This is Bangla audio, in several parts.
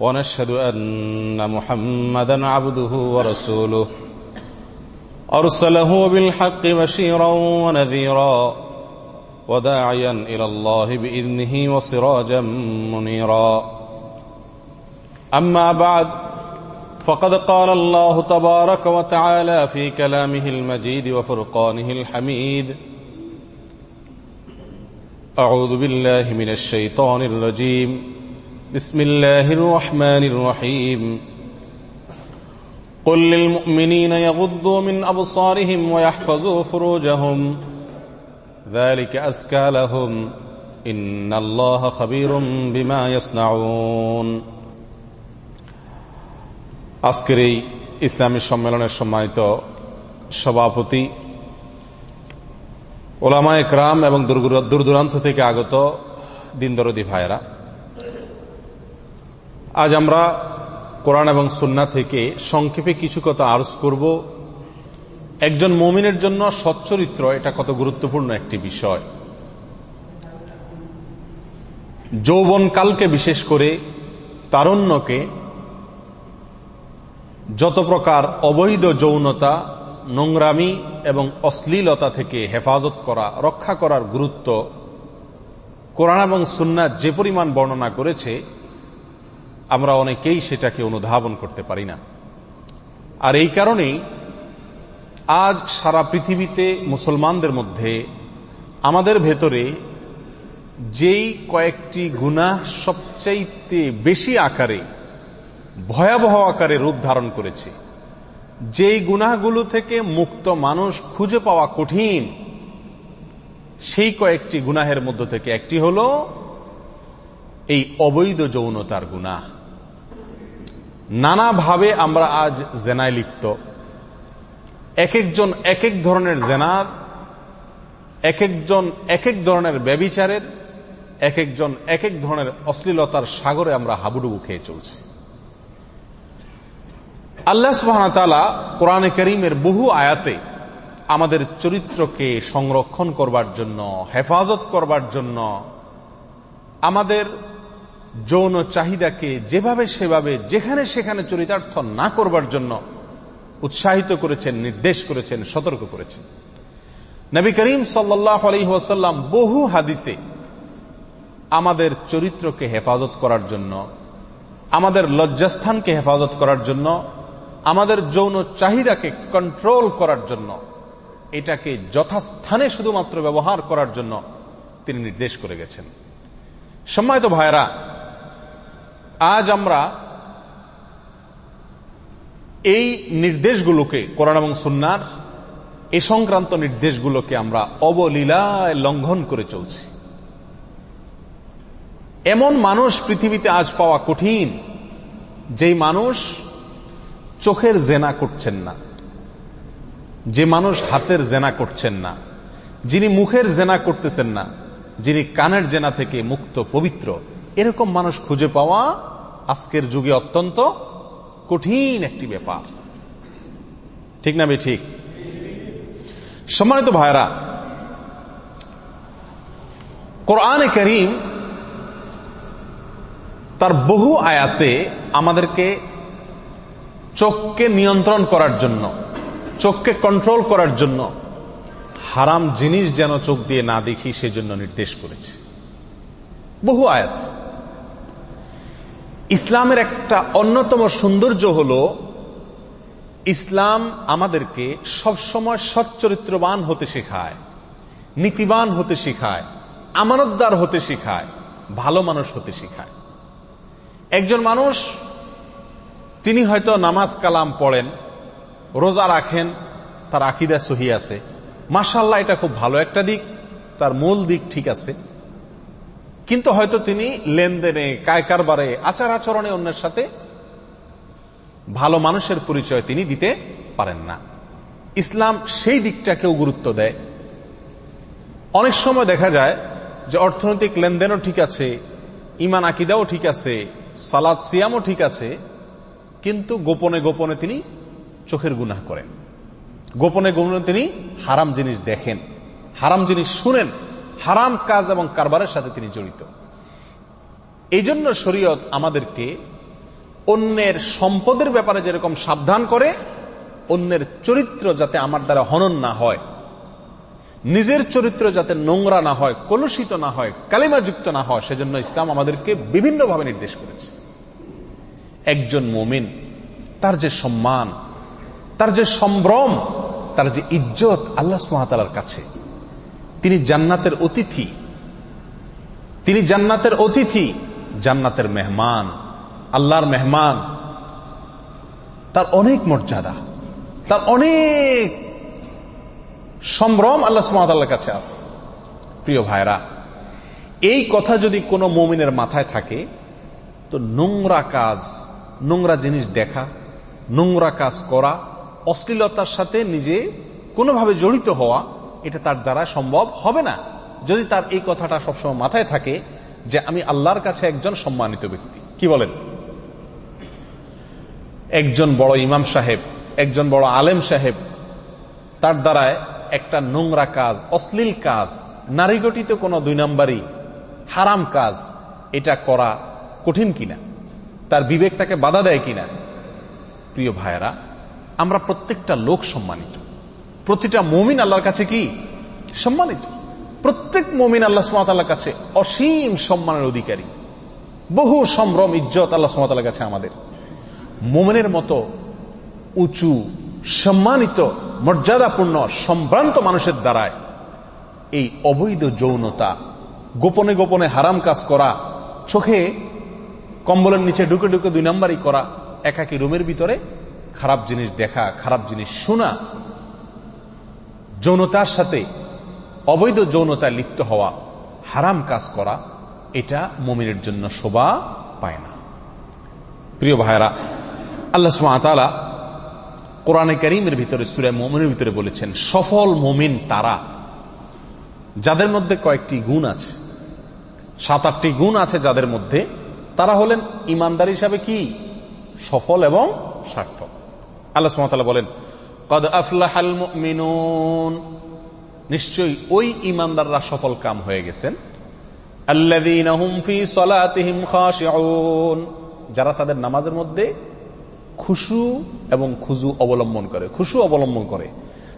ونشهد أن محمدا عبده ورسوله. أرسله بالحق بشيرا ونذيرا وداعيا إلى الله بإذنه وسراجا منيرا. أما بعد فقد قال الله تبارك وتعالى في كلامه المجيد وفرقانه الحميد أعوذ بالله من الشيطان الرجيم. بسم الله الرحمن الرحيم قل للمؤمنين يغضوا من أبصارهم ويحفظوا فروجهم ذلك أزكى لهم إن الله خبير بما يصنعون আজকের এই ইসলামী সম্মেলনের সম্মানিত সভাপতি ওলামা একরাম এবং দূর দূরান্ত থেকে আগত দিনদরদি ভাইয়েরা আজ আমরা কোরআন এবং সুন্না থেকে সংক্ষেপে কিছু কথা আরজ করব। একজন মমিনের জন্য সচ্চরিত্র এটা কত গুরুত্বপূর্ণ একটি বিষয়। যৌবনকালকে বিশেষ করে তারণ্যকে যত প্রকার অবৈধ যৌনতা, নোংরামি এবং অশ্লীলতা থেকে হেফাজত করা, রক্ষা করার গুরুত্ব কোরআন এবং সুন্না যে পরিমাণ বর্ণনা করেছে আমরা অনেকেই সেটাকে অনুধাবন করতে পারি না। আর এই কারণেই আজ সারা পৃথিবীতে মুসলমানদের মধ্যে আমাদের ভেতরে যেই কয়েকটি গুণা সবচাইতে বেশি আকারে, ভয়াবহ আকারে রূপ ধারণ করেছে, যেই গুনাহগুলো থেকে মুক্ত মানুষ খুঁজে পাওয়া কঠিন, সেই কয়েকটি গুনাহের মধ্য থেকে একটি হল এই অবৈধ যৌনতার গুনাহ। নানাভাবে আমরা আজ জেনায় লিপ্ত। এক একজন এক এক ধরনের জেনার এক একজন এক এক ধরনের ব্যবিচারের এক একজন এক এক ধরনের অশ্লীলতার সাগরে আমরা হাবুডুবু খেয়ে চলছি। আল্লাহ সুবাহতালা কোরআনে করিমের বহু আয়াতে আমাদের চরিত্রকে সংরক্ষণ করবার জন্য, হেফাজত করবার জন্য আমাদের যৌন চাহিদাকে যেভাবে সেভাবে, যেখানে সেখানে চরিতার্থ না করবার জন্য উৎসাহিত করেছেন, নির্দেশ করেছেন, সতর্ক করেছেন। নবী করিম সাল্লাহ বহু হাদিসে আমাদের চরিত্রকে হেফাজত করার জন্য, আমাদের লজ্জাস্থানকে হেফাজত করার জন্য, আমাদের যৌন চাহিদাকে কন্ট্রোল করার জন্য, এটাকে যথাস্থানে শুধুমাত্র ব্যবহার করার জন্য তিনি নির্দেশ করে গেছেন। সম্মানিত ভাইরা আজ আমরা এই নির্দেশগুলোকে, কোরআন এবং সুন্নার এ সংক্রান্ত নির্দেশগুলোকে আমরা অবলীলায় লঙ্ঘন করে চলছি। এমন মানুষ পৃথিবীতে আজ পাওয়া কঠিন, যেই মানুষ চোখের জেনা করছেন না, যে মানুষ হাতের জেনা করছেন না, যিনি মুখের জেনা করতেছেন না, যিনি কানের জেনা থেকে মুক্ত পবিত্র এরকম মানুষ খুঁজে পাওয়া আজকের যুগে অত্যন্ত কঠিন একটি ব্যাপার। ঠিক না বে ঠিক? সম্মানিত ভাইরা কোরআনে করিম তার বহু আয়াতে আমাদেরকে চোখকে নিয়ন্ত্রণ করার জন্য, চোখকে কন্ট্রোল করার জন্য হারাম জিনিস যেন চোখ দিয়ে না দেখি সেজন্য নির্দেশ করেছে। বহু আয়াত। ইসলামের একটা অন্যতম সৌন্দর্য হল, ইসলাম আমাদেরকে সবসময় সচ্চরিত্রবান হতে শেখায়, নীতিবান হতে শেখায়, আমানতদার হতে শেখায়, ভালো মানুষ হতে শেখায়। একজন মানুষ, তিনি হয়তো নামাজ কালাম পড়েন, রোজা রাখেন, তার আকিদা সহি আছে মাসাল্লাহ এটা খুব ভালো একটা দিক, তার মূল দিক ঠিক আছে কিন্তু হয়তো তিনি লেনদেনে কায় কারবারে আচার আচরণে অন্যের সাথে ভালো মানুষের পরিচয় তিনি দিতে পারেন না। ইসলাম সেই দিকটাকেও গুরুত্ব দেয়। অনেক সময় দেখা যায় যে অর্থনৈতিক লেনদেনও ঠিক আছে ইমান আকিদাও ঠিক আছে সালাদ সিয়ামও ঠিক আছে, কিন্তু গোপনে গোপনে তিনি চোখের গুনাহ করেন। গোপনে গোপনে তিনি হারাম জিনিস দেখেন, হারাম জিনিস শুনেন। হারাম কাজ এবং কারবারের সাথে তিনি জড়িত। এই জন্য শরীয়ত আমাদেরকে অন্যের সম্পদের ব্যাপারে যেরকম সাবধান করে, অন্যের চরিত্র যাতে আমার দ্বারা হনন না হয়, নিজের চরিত্র যাতে নোংরা না হয়, কলুষিত না হয়, কালিমাযুক্ত না হয়, সেজন্য ইসলাম আমাদেরকে বিভিন্নভাবে নির্দেশ করেছে। একজন মোমিন, তার যে সম্মান, তার যে সম্ভ্রম, তার যে ইজ্জত আল্লাহ সুহাতালার কাছে তিনি জান্নাতের অতিথি। তিনি জান্নাতের অতিথি, জান্নাতের মেহমান, আল্লাহর মেহমান। তার অনেক মর্যাদা, তার অনেক সম্ভ্রম আল্লাহ সুমাতাল্লার কাছে আস প্রিয় ভাইরা, এই কথা যদি কোনো মমিনের মাথায় থাকে, তো নোংরা কাজ, নোংরা জিনিস দেখা, নোংরা কাজ করা, অশ্লীলতার সাথে নিজে কোনোভাবে জড়িত হওয়া এটা তার দ্বারা সম্ভব হবে না। যদি তার এই কথাটা সবসময় মাথায় থাকে যে আমি আল্লাহর কাছে একজন সম্মানিত ব্যক্তি। কি বলেন? একজন বড় ইমাম সাহেব, একজন বড় আলেম সাহেব, তার দ্বারায় একটা নোংরা কাজ, অশ্লীল কাজ, নারী গঠিত কোনো দুই নম্বরই হারাম কাজ, এটা করা কঠিন কিনা? তার বিবেক তাকে বাধা দেয় কিনা? প্রিয় ভাইয়েরা, আমরা প্রত্যেকটা লোক সম্মানিত। প্রতিটা মমিন আল্লাহর কাছে কি? সম্মানিত। প্রত্যেক মমিন আল্লাহ সুমাতার কাছে অসীম সম্মানের অধিকারী। বহু সম্ভ্রম, ইজ্জত আল্লাহ সুমাতার কাছে আমাদের। মোমেনের মতো উঁচু, সম্মানিত, মর্যাদাপূর্ণ, সম্ভ্রান্ত মানুষের দ্বারায় এই অবৈধ যৌনতা, গোপনে গোপনে হারাম কাজ করা, চোখে কম্বলের নিচে ঢুকে ঢুকে দুই নাম্বারই করা, একাকি রুমের ভিতরে খারাপ জিনিস দেখা, খারাপ জিনিস শোনা যৌনতার সাথে অবৈধ যৌনতায় লিপ্ত হওয়া হারাম কাজ করা, এটা মমিনের জন্য শোভা পায় না। প্রিয় ভাইরা আল্লাহ সুমাতালা কোরআনে করিমের ভিতরে, সুরে মমিনের ভিতরে বলেছেন, সফল মমিন তারা, যাদের মধ্যে কয়েকটি গুণ আছে, সাত আটটি গুণ আছে যাদের মধ্যে, তারা হলেন ইমানদার হিসাবে কি? সফল এবং সার্থক। আল্লাহ সুমাতালা বলেন কদ আফলাহাল মিনুন নিশ্চয়ই ওই ইমানদাররা সফল কাম হয়ে গেছেন। যারা তাদের নামাজের মধ্যে খুশু এবং খুজু অবলম্বন করে, খুশু অবলম্বন করে।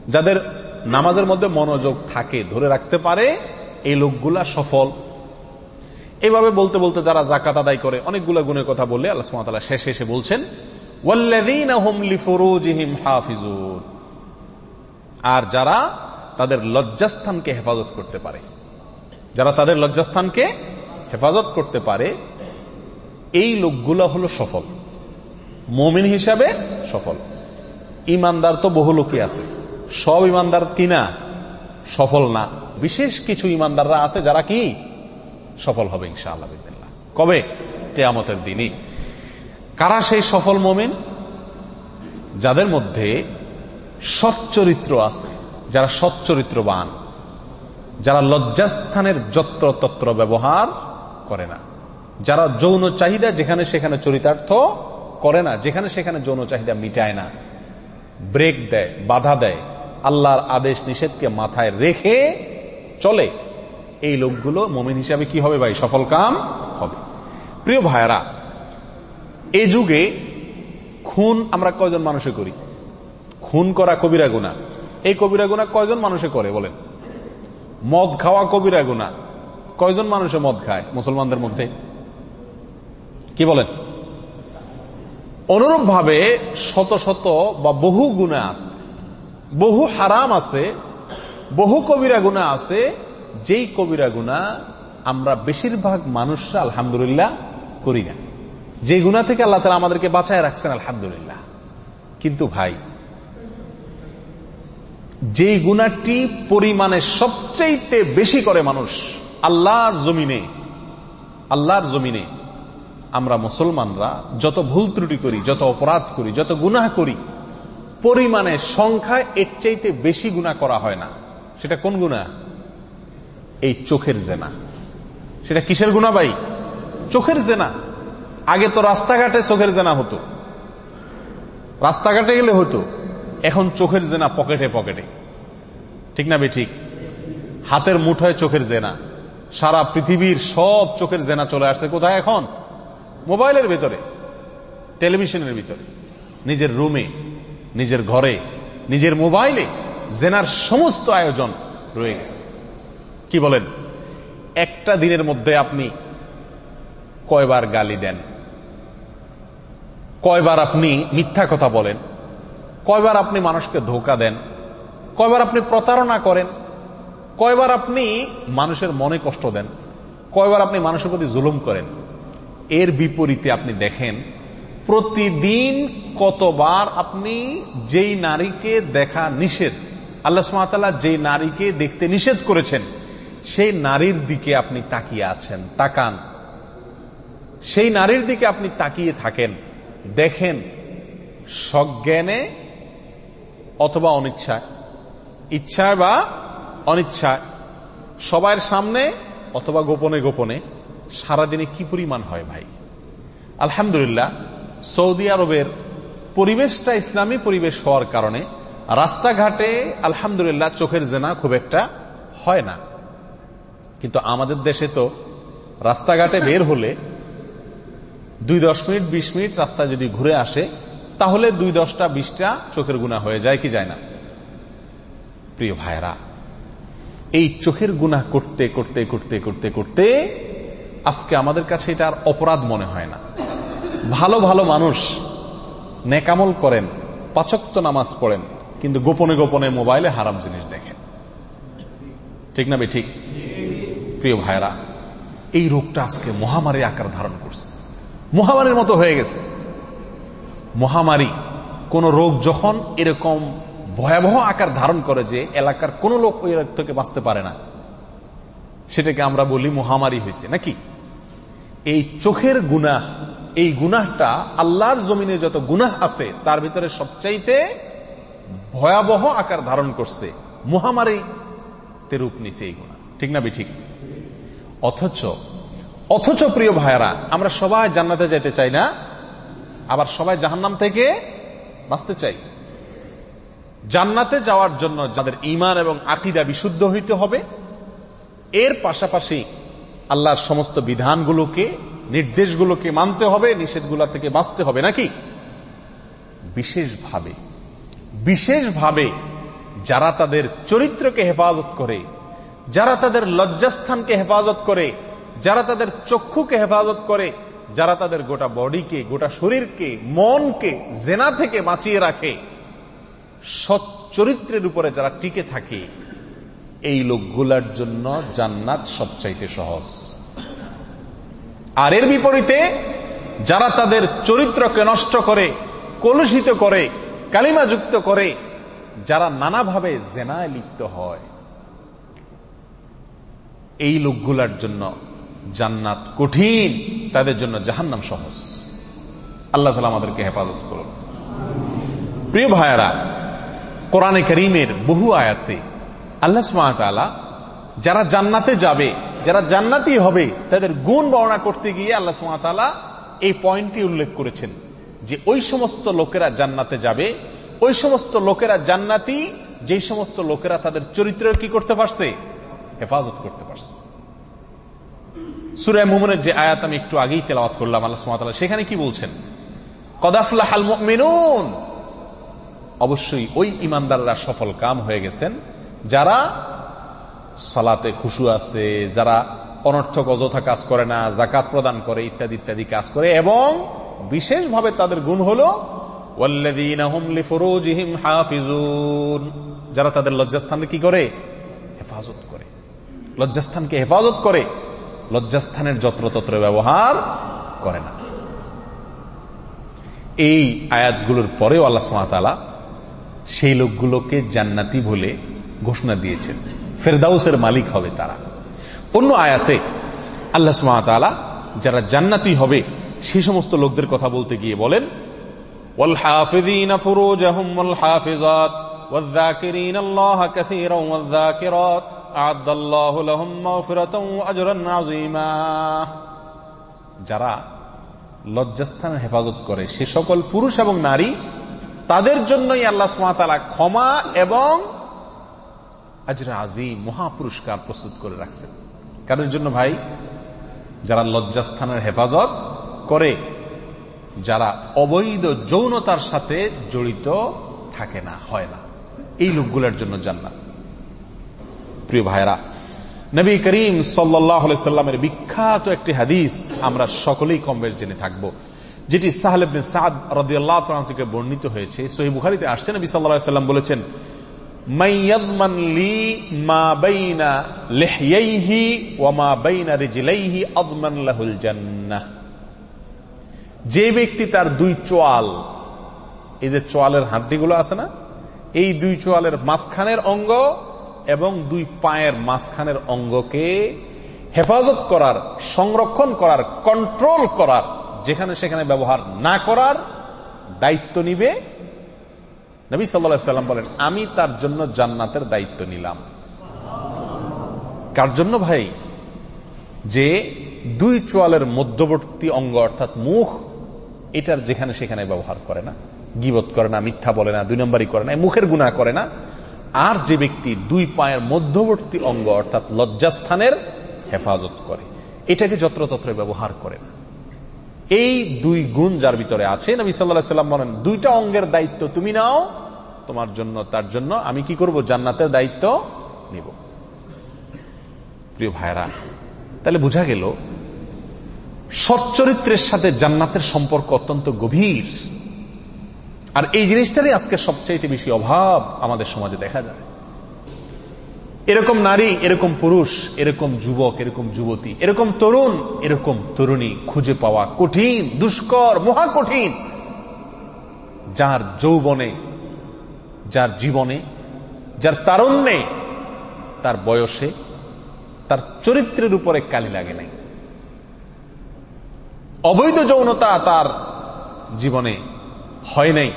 যাদের নামাজের মধ্যে মনোযোগ থাকে, ধরে রাখতে পারে, এই লোকগুলা সফল। এভাবে বলতে বলতে যারা জাকাত আদায় করে, অনেকগুলো গুণের কথা বললে আল্লাহ সুমাতাল্লাহ শেষে এসে বলছেন আর যারা তাদের লজ্জাস্থানকে হেফাজত করতে পারে, যারা তাদের লজ্জাস্থানকে হেফাজত করতে পারে, এই লোকগুলো হলো সফল। মমিন হিসাবে সফল। ইমানদার তো বহু লোকই আছে। সব ইমানদার কিনা সফল না। বিশেষ কিছু ইমানদাররা আছে যারা কি? সফল হবে ইনশাআল্লাহ কবে? কেয়ামতের দিনই। কারা সেই সফল মমিন? যাদের মধ্যে সচ্চরিত্র আছে, যারা সচ্চরিত্রবান, যারা লজ্জাস্থানের যত্র তত্র ব্যবহার করে না, যারা যৌন চাহিদা যেখানে সেখানে চরিতার্থ করে না, যেখানে সেখানে যৌন চাহিদা মিটায় না, ব্রেক দেয়, বাধা দেয়, আল্লাহর আদেশ নিষেধকে মাথায় রেখে চলে, এই লোকগুলো মমিন হিসাবে কি হবে ভাই? সফল কাম হবে। প্রিয় ভাইরা এই যুগে খুন আমরা কয়জন মানুষে করি? খুন করা কবিরা গুণা এই কবিরা গুণা কয়জন মানুষে করে, বলেন? মদ খাওয়া কবিরা গুণা কয়জন মানুষে মদ খায় মুসলমানদের মধ্যে? কি বলেন? অনুরূপ ভাবে শত শত বা বহু গুণা আছে। বহু হারাম আছে, বহু কবিরা গুণা আছে। যেই কবিরা গুণা আমরা বেশিরভাগ মানুষরা আলহামদুলিল্লাহ করি না। যে গুণা থেকে আল্লাহ তালা আমাদেরকে বাঁচায় রাখছেন, আলহামদুলিল্লাহ। কিন্তু ভাই যে গুণাটি পরিমাণে সবচেয়ে বেশি করে মানুষ আল্লাহর জমিনে আল্লাহর জমিনে, আমরা মুসলমানরা যত ভুল ত্রুটি করি, যত অপরাধ করি, যত গুনাহ করি, পরিমাণে সংখ্যা এর চাইতে বেশি গুণা করা হয় না। সেটা কোন গুণা এই চোখের জেনা। সেটা কিসের গুণা ভাই? চোখের জেনা। আগে তো রাস্তাঘাটে চোখের জেনা হতো। রাস্তাঘাটে গেলে হতো। এখন চোখের জেনা পকেটে পকেটে। ঠিক না বে ঠিক? হাতের মুঠোয় চোখের জেনা। সারা পৃথিবীর সব চোখের জেনা চলে আসছে কোথায় এখন? মোবাইলের ভেতরে। টেলিভিশনের ভিতরে। নিজের রুমে, নিজের ঘরে, নিজের মোবাইলে জেনার সমস্ত আয়োজন রয়ে গেছে। কি বলেন? একটা দিনের মধ্যে আপনি কয়বার গালি দেন? কয়বার আপনি মিথ্যা কথা বলেন, কয়বার আপনি মানুষকে ধোকা দেন, কয়বার আপনি প্রতারণা করেন, কয়বার আপনি মানুষের মনে কষ্ট দেন, কয়বার আপনি মানুষের প্রতি জুলুম করেন, এর বিপরীতে আপনি দেখেন প্রতিদিন কতবার আপনি যেই নারীকে দেখা নিষেধ, আল্লাহ সুমাতাল্লাহ যেই নারীকে দেখতে নিষেধ করেছেন, সেই নারীর দিকে আপনি তাকিয়ে আছেন, তাকান। সেই নারীর দিকে আপনি তাকিয়ে থাকেন। দেখেন সজ্ঞানে অথবা অনিচ্ছায়। ইচ্ছায় বা অনিচ্ছায়। সবার সামনে অথবা গোপনে গোপনে সারাদিনে কি পরিমাণ হয় ভাই? আলহামদুলিল্লাহ, সৌদি আরবের পরিবেশটা ইসলামী পরিবেশ হওয়ার কারণে রাস্তাঘাটে আলহামদুলিল্লাহ চোখের জেনা খুব একটা হয় না। কিন্তু আমাদের দেশে তো রাস্তাঘাটে বের হলে দুই দশ মিনিট, বিশ মিনিট রাস্তা যদি ঘুরে আসে, তাহলে দুই দশটা, বিশটা চোখের গুণা হয়ে যায়, কি যায় না? প্রিয় ভাইরা এই চোখের গুণা করতে করতে করতে করতে করতে আজকে আমাদের কাছে এটা আর অপরাধ মনে হয় না। ভালো ভালো মানুষ নেকামল করেন, পাচক্ত নামাজ পড়েন, কিন্তু গোপনে গোপনে মোবাইলে হারাম জিনিস দেখেন। ঠিক না বে ঠিক? প্রিয় ভাইরা এই রোগটা আজকে মহামারী আকার ধারণ করছে। মহামারীর মতো হয়ে গেছে। মহামারী, কোন রোগ যখন এরকম ভয়াবহ আকার ধারণ করে যে এলাকার কোন লোক ওই রোগ থেকে বাঁচতে পারে না, সেটাকে আমরা বলি মহামারী হয়েছে, নাকি? এই চোখের গুনাহ, এই গুনাহটা আল্লাহর জমিনে যত গুনাহ আছে, তার ভিতরে সবচাইতে ভয়াবহ আকার ধারণ করছে। মহামারী তে রূপ নিছে এই গুণা ঠিক না বি ঠিক অথচ অথচ প্রিয় ভাইয়ারা, আমরা সবাই জান্নাতে যেতে চাই না, আবার সবাই জাহান্নাম থেকে বাঁচতে চাই। জান্নাতে যাওয়ার জন্য যাদের ইমান এবং আকিদা বিশুদ্ধ হইতে হবে, এর পাশাপাশি আল্লাহর সমস্ত বিধানগুলোকে, নির্দেশগুলোকে মানতে হবে, নিষেধগুলা থেকে বাঁচতে হবে, নাকি? বিশেষভাবে বিশেষভাবে যারা তাদের চরিত্রকে হেফাজত করে, যারা তাদের লজ্জাস্থানকে হেফাজত করে যারা তাদের চক্ষুকে হেফাজত করে, যারা তাদের গোটা বডিকে, গোটা শরীরকে, মনকে, জেনা থেকে বাঁচিয়ে রাখে, সৎ চরিত্রের উপরে যারা টিকে থাকে, এই লোকগুলার জন্য জান্নাত সবচাইতে সহজ। আর এর বিপরীতে, যারা তাদের চরিত্রকে নষ্ট করে, কলুষিত করে কালিমা যুক্ত করে, যারা নানাভাবে জেনায় লিপ্ত হয়, এই লোকগুলার জন্য জান্নাত কঠিন, তাদের জন্য জাহান্নাম সহজ। আল্লাহ তালা আমাদেরকে হেফাজত করুন। প্রিয় ভাইয়ারা, কোরআনে করিমের বহু আয়াতে আল্লাহ সুমাতালা যারা জান্নাতে যাবে, যারা জান্নাতি হবে, তাদের গুণ বর্ণনা করতে গিয়ে আল্লাহ সুমাতালা এই পয়েন্টটি উল্লেখ করেছেন যে ওই সমস্ত লোকেরা জান্নাতে যাবে, ওই সমস্ত লোকেরা জান্নাতি যে সমস্ত লোকেরা তাদের চরিত্র কি করতে পারছে? হেফাজত করতে পারছে। সুরায় মুমনের যে আয়াত আমি একটু আগেই তেলাওয়াত করলাম, আল্লাহ সুমাতালা সেখানে কি বলছেন? কদাফুল্লাহ মেনুন অবশ্যই ওই ইমানদাররা সফল কাম হয়ে গেছেন, যারা সলাতে খুশু আছে, যারা অনর্থক অযথা কাজ করে না জাকাত প্রদান করে, ইত্যাদি ইত্যাদি কাজ করে, এবং বিশেষভাবে তাদের গুণ হল যারা তাদের লজ্জাস্থানে কি করে? হেফাজত করে। লজ্জাস্থানকে হেফাজত করে। লজ্জাস্থানের যত্রতত্র ব্যবহার করে না এই আয়াতগুলোর পরেও আল্লাহ সুমাতালা সেই লোকগুলোকে জান্নাতি বলে ঘোষণা দিয়েছেন ফেরদাউসের মালিক হবে তারা অন্য আয়াতে আল্লাহ সুমাতালা যারা জান্নাতি হবে সে সমস্ত লোকদের কথা বলতে গিয়ে বলেন والحافظين فروجهم والحافظات والذاكرين الله كثيرا والذاكرات أعد الله لهم مغفرة وأجرا عظيما যারা লজ্জাস্থানের হেফাজত করে সে সকল পুরুষ এবং নারী তাদের জন্যই আল্লাহ সুমাতালা ক্ষমা এবং আজরা আজিম মহাপুরস্কার প্রস্তুত করে রাখছেন কাদের জন্য ভাই যারা লজ্জাস্থানের হেফাজত করে যারা অবৈধ যৌনতার সাথে জড়িত থাকে না হয় না এই লোকগুলোর জন্য জান্নাত প্রিয় ভাইরা নবী করিম সাল্লামের বিখ্যাত একটি হাদিস আমরা সকলেই কম বেশ জেনে থাকব, যেটি সাহেব সাদ রদিয়াল্লাহ থেকে বর্ণিত হয়েছে। সহি বুখারিতে আসছে, নবী সাল্লাহ সাল্লাম বলেছেন যে ব্যক্তি তার দুই চোয়াল, এই যে চোয়ালের হাড্ডিগুলো আছে না, এই দুই চোয়ালের মাঝখানের অঙ্গ এবং দুই পায়ের মাঝখানের অঙ্গকে হেফাজত করার, সংরক্ষণ করার কন্ট্রোল করার, যেখানে সেখানে ব্যবহার না করার দায়িত্ব নিবে। নবী সাল্লা সাল্লাম বলেন, আমি তার জন্য জান্নাতের দায়িত্ব নিলাম। কার জন্য ভাই? যে দুই চোয়ালের মধ্যবর্তী অঙ্গ, অর্থাৎ মুখ, এটার যেখানে সেখানে ব্যবহার করে না। গিবত করে না, মিথ্যা বলে না, দুই নম্বরই করে না, মুখের গুণা করে না। আর যে ব্যক্তি দুই পায়ের মধ্যবর্তী অঙ্গ অর্থাৎ লজ্জাস্থানের হেফাজত করে, এটাকে যত্রতত্র ব্যবহার করে না। এই দুই গুণ যার ভিতরে আছে, নবী সাল্লাহ সাল্লাম বলেন, দুইটা অঙ্গের দায়িত্ব তুমি নাও, তোমার জন্য, তার জন্য আমি কি করব? জান্নাতের দায়িত্ব নিব। প্রিয় ভাইরা তাহলে বোঝা গেল, সচ্চরিত্রের সাথে জান্নাতের সম্পর্ক অত্যন্ত গভীর। আর এই জিনিসটারই আজকে সবচাইতে বেশি অভাব আমাদের সমাজে দেখা যায়। এরকম নারী, এরকম পুরুষ, এরকম যুবক, এরকম যুবতী, এরকম তরুণ, এরকম তরুণী খুঁজে পাওয়া কঠিন, দুষ্কর, মহা কঠিন। যার যৌবনে, যার জীবনে, যার তারণ্যে, তার বয়সে, তার চরিত্রের উপরে কালি লাগে নাই। অবৈধ যৌনতা তার জীবনে হয় নাই।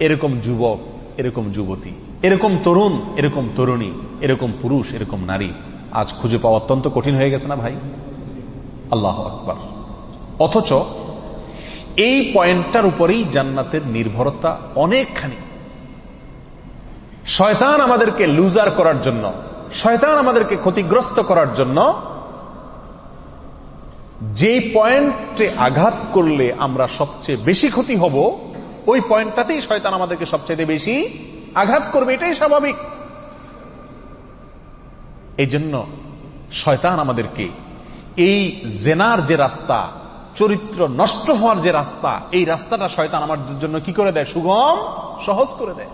এরকম যুবক, এরকম যুবতী, এরকম তরুণ, এরকম তরুণী, এরকম পুরুষ, এরকম নারী, আজ খুঁজে পাওয়া অত্যন্ত কঠিন হয়ে গেছে না ভাই? আল্লাহ আকবর। অথচ এই পয়েন্টটার উপরেই জান্নাতের নির্ভরতা অনেকখানি। শয়তান আমাদেরকে লুজার করার জন্য, শয়তান আমাদেরকে ক্ষতিগ্রস্ত করার জন্য যে পয়েন্টে আঘাত করলে আমরা সবচেয়ে বেশি ক্ষতি হব ওই পয়েন্টটাতেই শয়তান আমাদেরকে সবচেয়ে বেশি আঘাত করবে, এটাই স্বাভাবিক। এই জন্য শয়তান আমাদেরকে এই জেনার যে রাস্তা, চরিত্র নষ্ট হওয়ার যে রাস্তা, এই রাস্তাটা শয়তান আমার জন্য কি করে দেয়? সুগম, সহজ করে দেয়।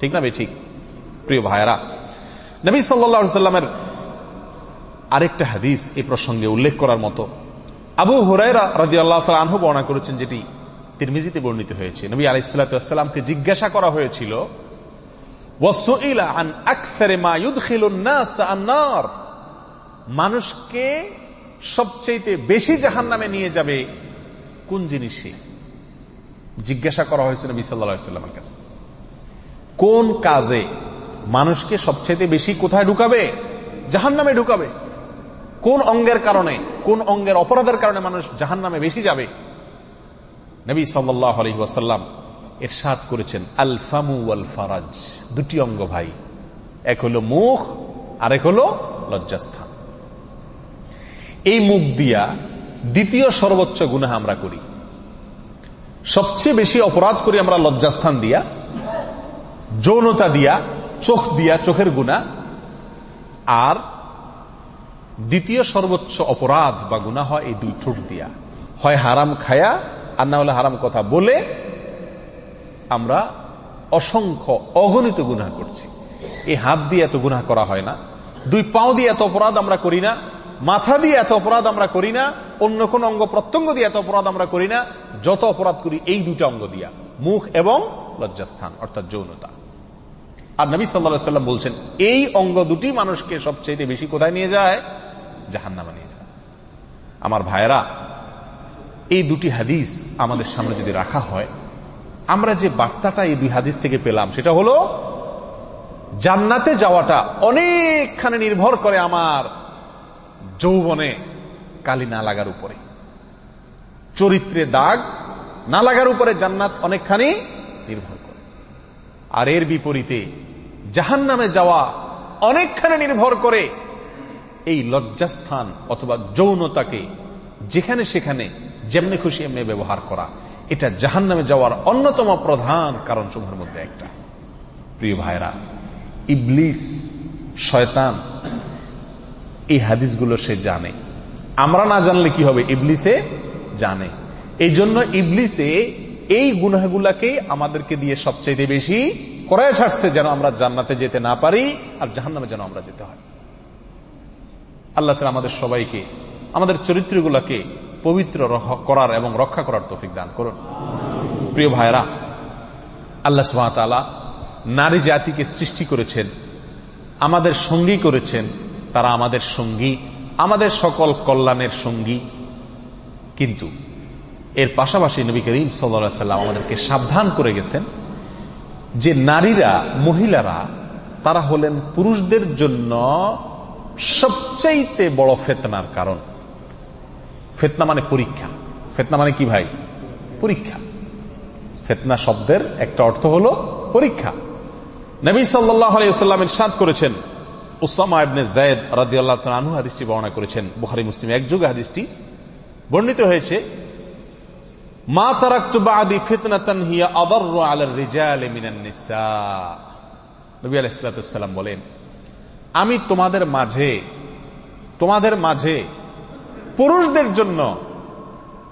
ঠিক না ঠিক। প্রিয় ভাইরা নবী সাল্লামের আরেকটা হাদিস এই প্রসঙ্গে উল্লেখ করার মতো। আবু হুরাইরা রাজি আল্লাহ আনহু বর্ণনা করেছেন যেটি তিরমিজিতে বর্ণিত হয়েছে। নবী আলাইসালামকে জিজ্ঞাসা করা হয়েছিল মানুষকে সবচেয়ে বেশি জাহান নামে নিয়ে যাবে কোন জিনিসে জিজ্ঞাসা করা হয়েছে নবী সাল্লামের কাছে। কোন কাজে মানুষকে সবচেয়ে বেশি কোথায় ঢুকাবে? জাহান নামে ঢুকাবে। কোন অঙ্গের কারণে, কোন অঙ্গের অপরাধের কারণে মানুষ জাহান নামে বেশি যাবে? নবী সাল্লাহ আলহিহাসাল্লাম এর সাত করেছেন, আলফামু আল ফারাজ দুটি অঙ্গ ভাই, এক হলো মুখ আর এক হলো লজ্জাস্থান। এই মুখ দিয়া দ্বিতীয় সর্বোচ্চ গুণা আমরা করি। সবচেয়ে বেশি অপরাধ করি আমরা লজ্জাস্থান দিয়া, যৌনতা দিয়া, চোখ দিয়া, চোখের গুণা আর দ্বিতীয় সর্বোচ্চ অপরাধ বা গুণা হয় এই দুই ঠোঁট দিয়া। হয় হারাম খায়া আর না হলে হারাম কথা বলে আমরা অসংখ্য অগণিত গুণা করছি। এই হাত দিয়ে এত গুণা করা হয় না। দুই পাও দিয়ে এত অপরাধ আমরা করি না। মাথা দিয়ে এত অপরাধ আমরা করি না। অন্য কোন অঙ্গ প্রত্যঙ্গ দিয়ে এত অপরাধ আমরা করি না। যত অপরাধ করি এই দুইটা অঙ্গ দিয়া। মুখ এবং লজ্জাস্থান, অর্থাৎ যৌনতা। আর নবী সাল্লা সাল্লাম বলছেন, এই অঙ্গ দুটি মানুষকে সবচেয়ে বেশি কোথায় নিয়ে যায়? জাহান্নামা নিয়ে যায়। আমার ভাইয়েরা এই দুটি হাদিস আমাদের সামনে যদি রাখা হয়, আমরা যে বার্তাটা এই দুই হাদিস থেকে পেলাম, সেটা হলো, জান্নাতে যাওয়াটা অনেকখানে নির্ভর করে আমার যৌবনে কালি না লাগার উপরে। চরিত্রে দাগ না লাগার উপরে জান্নাত অনেকখানি নির্ভর করে। আর এর বিপরীতে জাহান নামে যাওয়া অনেকখানি নির্ভর করে এই লজ্জাস্থান অথবা যৌনতাকে যেখানে সেখানে যেমনি খুশি, এমনি ব্যবহার করা। এটা জাহান নামে যাওয়ার অন্যতম প্রধান কারণ সমূহের মধ্যে একটা। প্রিয় ভাইরা ইবলিস, শয়তান, এই হাদিসগুলো সে জানে। আমরা না জানলে কি হবে? ইবলিসে জানে। এই জন্য ইবলিসে এই গুনাহগুলাকে আমাদেরকে দিয়ে সবচাইতে বেশি করায় ছাড়ছে যেন আমরা জান্নাতে যেতে না পারি আর জাহান্নামে যেন আমরা যেতে হয়। আল্লাহ তালা আমাদের সবাইকে, আমাদের চরিত্রগুলোকে পবিত্র করার এবং রক্ষা করার তফিক দান করুন। প্রিয় ভাইরা আল্লাহ সুহাতালা নারী জাতিকে সৃষ্টি করেছেন, আমাদের সঙ্গী করেছেন, তারা আমাদের সঙ্গী, আমাদের সকল কল্যাণের সঙ্গী। কিন্তু এর পাশাপাশি নবী করিম সাল্লাম আমাদেরকে সাবধান করে গেছেন যে নারীরা, মহিলারা, তারা হলেন পুরুষদের জন্য সবচাইতে বড় ফেতনার কারণ। ফেতনা মানে পরীক্ষা। ফেতনা মানে কি ভাই? পরীক্ষা। ফেতনা শব্দের একটা অর্থ হলো পরীক্ষা। নবী সাল্লাম সাদ করেছেন। উসামা ইবনে জায়দ আল্লাহ আনহু হাদিসটি বর্ণনা করেছেন। বুখারি, মুসলিম একযোগে হাদিসটি বর্ণিত হয়েছে। মা তারাক্তু বাদি ফিতনাতান হিয়া আদাররু আলার রিজাল মিনান বলেন, আমি তোমাদের মাঝে তোমাদের মাঝে পুরুষদের জন্য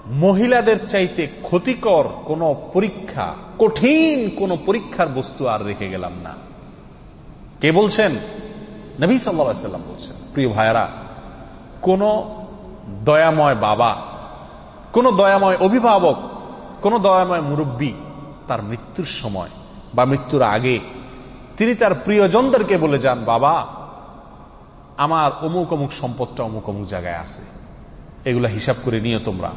মহিলাদের চাইতে ক্ষতিকর কোন পরীক্ষা, কঠিন কোন পরীক্ষার বস্তু আর রেখে গেলাম না। কে বলছেন? নবী সাল্লাম বলছেন, প্রিয় ভাইয়ারা, কোন দয়াময় বাবা, কোন দয়াময় অভিভাবক, কোন দয়াময় মুরব্বী তার মৃত্যুর সময় বা মৃত্যুর আগে তিনি তার প্রিয়জনদেরকে বলে যান, বাবা, আমার অমুক অমুক সম্পদটা অমুক অমুক জায়গায় আছে। এগুলা হিসাব করে নিও তোমরা।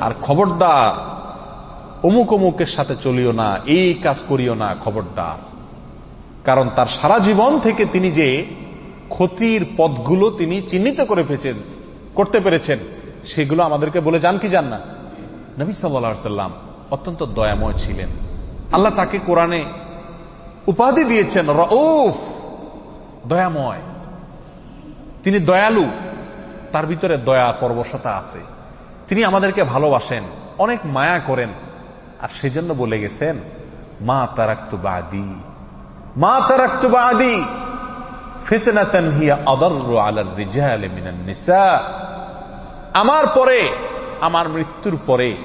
আর খবরদার, অমুক অমুকের সাথে চলিও না, এই কাজ করিও না, খবরদার। কারণ তার সারা জীবন থেকে তিনি যে ক্ষতির পথগুলো তিনি চিহ্নিত করে পেয়েছেন করতে পেরেছেন, সেগুলো আমাদেরকে বলে যান কি যান না? নবী সাল্লাম অত্যন্ত দয়াময় ছিলেন। আল্লাহ তাকে কোরআনে উপাধি দিয়েছেন, রউফ, দয়াময়। তিনি দয়ালু। তার ভিতরে দয়া, পরবশতা আছে। তিনি আমাদেরকে ভালোবাসেন, অনেক মায়া করেন, আর সেজন্য বলে গেছেন, মা তারাক্তু বাদি। মা তারাক্তু বাদি। ফিতনাতান হিয়া আদাররু আলার রিজাল মিনান নিসা। আমার পরে, আমার মৃত্যুর পরে,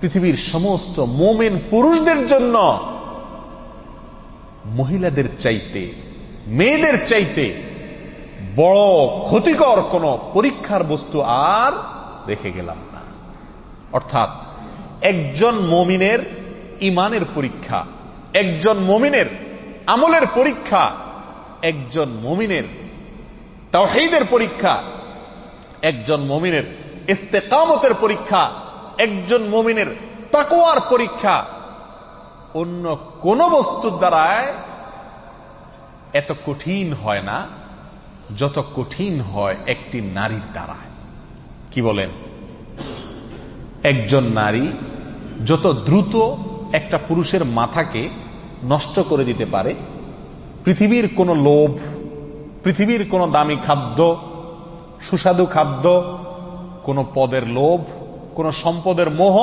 পৃথিবীর সমস্ত মোমেন পুরুষদের জন্য, মহিলাদের চাইতে, মেয়েদের চাইতে বড় ক্ষতিকর কোন পরীক্ষার বস্তু আর রেখে গেলাম না। অর্থাৎ, একজন মমিনের ইমানের পরীক্ষা, একজন মমিনের আমলের পরীক্ষা, একজন মমিনের তাওহিদের পরীক্ষা, একজন মমিনের ইস্তেকামতের পরীক্ষা, একজন মমিনের তাকোয়ার পরীক্ষা, অন্য কোন বস্তুর দ্বারায় এত কঠিন হয় না। যত কঠিন হয় একটি নারীর দ্বারা কি বলেন? একজন নারী যত দ্রুত একটা পুরুষের মাথাকে নষ্ট করে দিতে পারে, পৃথিবীর কোন লোভ, পৃথিবীর কোন দামি খাদ্য, সুস্বাদু খাদ্য, কোন পদের লোভ, কোন সম্পদের মোহ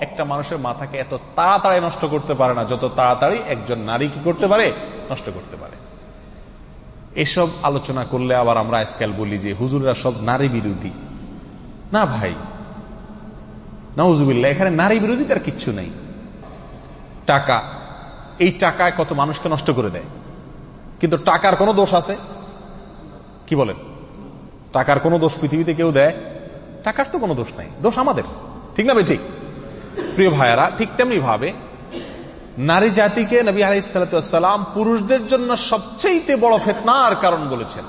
একটা মানুষের মাথাকে এত তাড়াতাড়ি নষ্ট করতে পারে না, যত তাড়াতাড়ি একজন নারী কি করতে পারে? নষ্ট করতে পারে। এসব আলোচনা করলে আবার আমরা আজকাল বলি যে হুজুররা সব নারী বিরোধী। না ভাই। নজুবিল্লা এখানে নারী বিরোধী তার কিচ্ছু নেই। টাকা। এই টাকায় কত মানুষকে নষ্ট করে দেয়। কিন্তু টাকার কোনো দোষ আছে? কি বলেন? টাকার কোনো দোষ পৃথিবীতে কেউ দেয়? টাকার তো কোনো দোষ নাই। দোষ আমাদের। ঠিক না ভাই? ঠিক। প্রিয় ভাইয়ারা, ঠিক তেমনি ভাবে নারী জাতিকে নবী আলাইসালাম পুরুষদের জন্য সবচেয়ে বড় ফেতনার কারণ বলেছেন।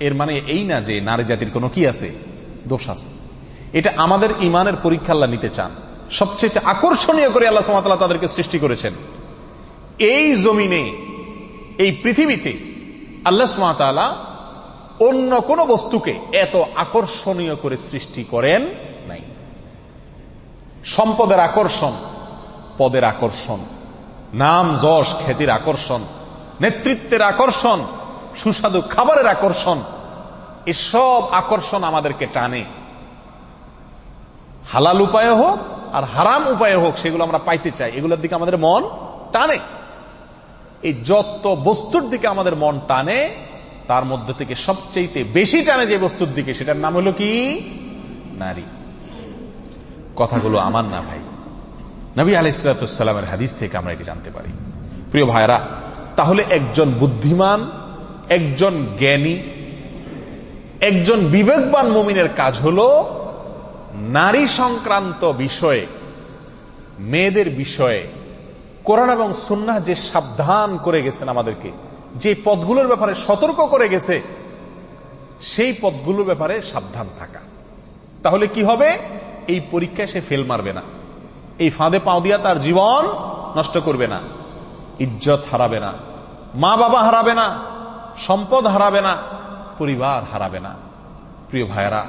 এর মানে এই না যে নারী জাতির কোনো কি আছে? দোষ আছে। এটা আমাদের ইমানের পরীক্ষা নিতে চান। সবচেয়ে আকর্ষণীয় করে আল্লাহ সুমাতাল্লাহ তাদেরকে সৃষ্টি করেছেন। এই জমিনে, এই পৃথিবীতে আল্লাহ সুমাতালা অন্য কোন বস্তুকে এত আকর্ষণীয় করে সৃষ্টি করেন নাই। সম্পদের আকর্ষণ পদের আকর্ষণ। নাম, যশ, খ্যাতির আকর্ষণ। নেতৃত্বের আকর্ষণ। সুস্বাদু খাবারের আকর্ষণ। এসব আকর্ষণ আমাদেরকে টানে। হালাল উপায় হোক আর হারাম উপায় হোক, সেগুলো আমরা পাইতে চাই। এগুলোর দিকে আমাদের মন টানে। এই যত বস্তুর দিকে আমাদের মন টানে, তার মধ্যে থেকে সবচেয়ে বেশি টানে যে বস্তুর দিকে, সেটার নাম হলো কি? নারী। কথাগুলো আমার না, ভাই। নবী আলাইসালামের হাদিস থেকে আমরা এটি জানতে পারি। প্রিয় ভাইরা তাহলে একজন বুদ্ধিমান, একজন জ্ঞানী, একজন বিবেকবান মুমিনের কাজ হল নারী সংক্রান্ত বিষয়ে, মেয়েদের বিষয়ে, কোরআন এবং সুন্না যে সাবধান করে গেছেন আমাদেরকে, যে পদগুলোর ব্যাপারে সতর্ক করে গেছে, সেই পদগুলোর ব্যাপারে সাবধান থাকা। তাহলে কি হবে? এই পরীক্ষায় সে ফেল মারবে না। এই ফাঁদে পাও দিয়া তার জীবন নষ্ট করবে না, ইজ্জত হারাবে না, মা বাবা হারাবে না, সম্পদ হারাবে না, পরিবার হারাবে না। প্রিয় ভাইয়েরা,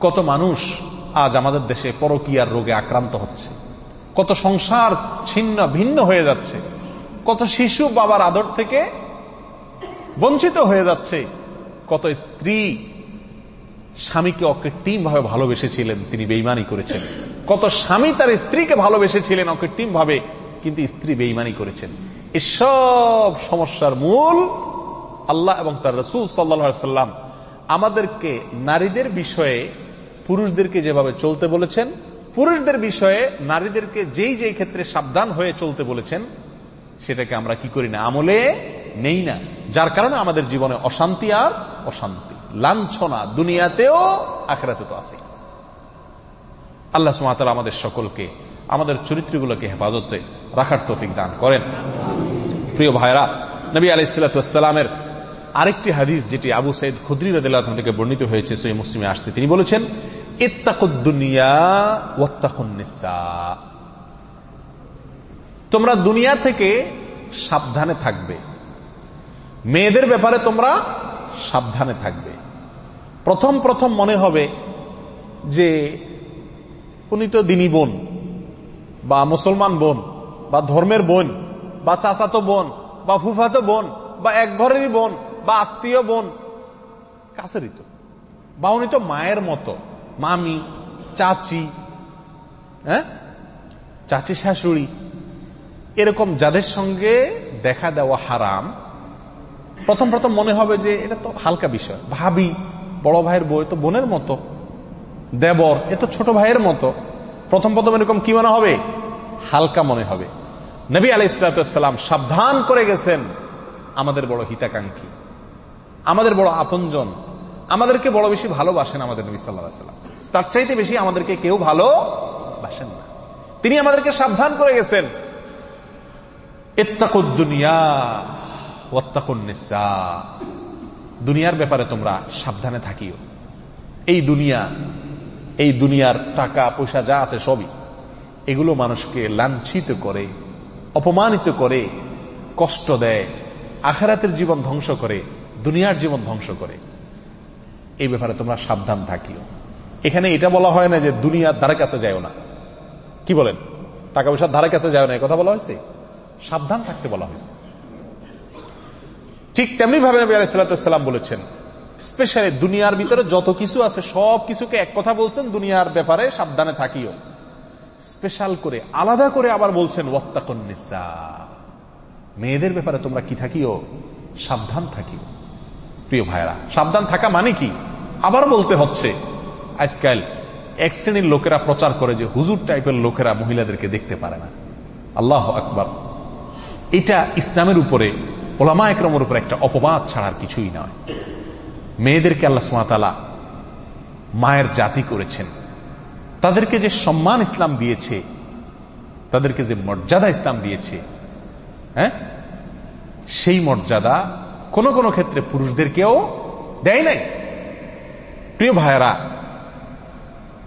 কত মানুষ আজ আমাদের দেশে পরকিয়ার রোগে আক্রান্ত হচ্ছে। কত সংসার ছিন্ন ভিন্ন হয়ে যাচ্ছে। কত শিশু বাবার আদর থেকে বঞ্চিত হয়ে যাচ্ছে। কত স্ত্রী স্বামীকে অকৃত্রিম ভাবে ভালোবেসেছিলেন, তিনি বেইমানি করেছেন। কত স্বামী তার স্ত্রীকে ভালোবেসেছিলেন অকৃত্রিম ভাবে কিন্তু স্ত্রী বেইমানি করেছেন। এসব সমস্যার মূল আল্লাহ এবং তার রসুল সাল্লাম আমাদেরকে নারীদের বিষয়ে, পুরুষদেরকে যেভাবে চলতে বলেছেন, পুরুষদের বিষয়ে নারীদেরকে যেই যেই ক্ষেত্রে সাবধান হয়ে চলতে বলেছেন, সেটাকে আমরা কি করি না? আমলে নেই না। যার কারণে আমাদের জীবনে অশান্তি আর অশান্তি। লাঞ্ছনা দুনিয়াতেও আখেরাতে তো আছে আল্লাহ সুমাতাল আমাদের সকলকে, আমাদের চরিত্রগুলোকে হেফাজতে রাখার তৌফিক দান করেন। প্রিয় ভাইরা নবী আলাইসালামের আরেকটি হাদিস যেটি আবু সৈদ খুদ্রি রাদিল্লাহ থেকে বর্ণিত হয়েছে সই মুসলিমে আসছে। তিনি বলেছেন তোমরা দুনিয়া থেকে সাবধানে থাকবে। মেয়েদের ব্যাপারে তোমরা সাবধানে থাকবে। প্রথম প্রথম মনে হবে যে উনি তো দিনী বোন, বা মুসলমান বোন, বা ধর্মের বোন, বা চাচাতো বোন, বা ফুফাতো বোন, বা এক ঘরেরই বোন, বা আত্মীয় বোন। কাছেরই তো। বা উনি তো মায়ের মতো, মামি, চাচি হ্যাঁ? চাচি শাশুড়ি। এরকম যাদের সঙ্গে দেখা দেওয়া হারাম, প্রথম প্রথম মনে হবে যে এটা তো হালকা বিষয়। ভাবি বড় ভাইয়ের বই তো বোনের মতো। দেবর, এ তো ছোট ভাইয়ের মতো। প্রথম প্রথম এরকম কি মনে হবে? হালকা মনে হবে। নবী আলাই ইসলাতাম সাবধান করে গেছেন আমাদের বড় হিতাকাঙ্ক্ষী। আমাদের বড় আপনজন। আমাদেরকে বড় বেশি ভালোবাসেন আমাদের নবী সাল্লাহ সাল্লাম তার চাইতে বেশি আমাদেরকে কেউ ভালোবাসেন না। তিনি আমাদেরকে সাবধান করে গেছেন। দুনিয়া দুনিয়ার ব্যাপারে তোমরা সাবধানে থাকিও। এই দুনিয়া, এই দুনিয়ার টাকা, পয়সা যা আছে সবই, এগুলো মানুষকে লাঞ্ছিত করে, অপমানিত করে, কষ্ট দেয়, আখেরাতের জীবন ধ্বংস করে, দুনিয়ার জীবন ধ্বংস করে। এই ব্যাপারে তোমরা সাবধান থাকিও। এখানে এটা বলা হয় না যে দুনিয়ার ধারে কাছে যায় না। কি বলেন? টাকা পয়সার ধারে কাছে যায় না কথা বলা হয়েছে? সাবধান থাকতে বলা হয়েছে। ঠিক তেমনি ভাবে নবী আলাইসাল্লাম বলেছেন, স্পেশালি দুনিয়ার ভিতরে যত কিছু আছে, সব কিছুকে এক কথা বলছেন, দুনিয়ার ব্যাপারে সাবধানে থাকিও। স্পেশাল করে, আলাদা করে আবার বলছেন ওয়াত্তাকন্নিসা মেয়েদের ব্যাপারে তোমরা কি থাকিও? সাবধান থাকিও। প্রিয় ভাইরা সাবধান থাকা মানে কি? আবার বলতে হচ্ছে, আজকাল এক শ্রেণির লোকেরা প্রচার করে যে হুজুর টাইপের লোকেরা মহিলাদেরকে দেখতে পারে না। আল্লাহ আকবর। এটা ইসলামের উপরে ওলামা একরমের উপর একটা অপবাদ ছাড়ার কিছুই নয়। মেয়েদেরকে আল্লাহ সুমাতালা মায়ের জাতি করেছেন। তাদেরকে যে সম্মান ইসলাম দিয়েছে, তাদেরকে যে মর্যাদা ইসলাম দিয়েছে হ্যাঁ? সেই মর্যাদা কোন কোন ক্ষেত্রে পুরুষদেরকেও দেয় নাই। প্রিয় ভাইয়েরা,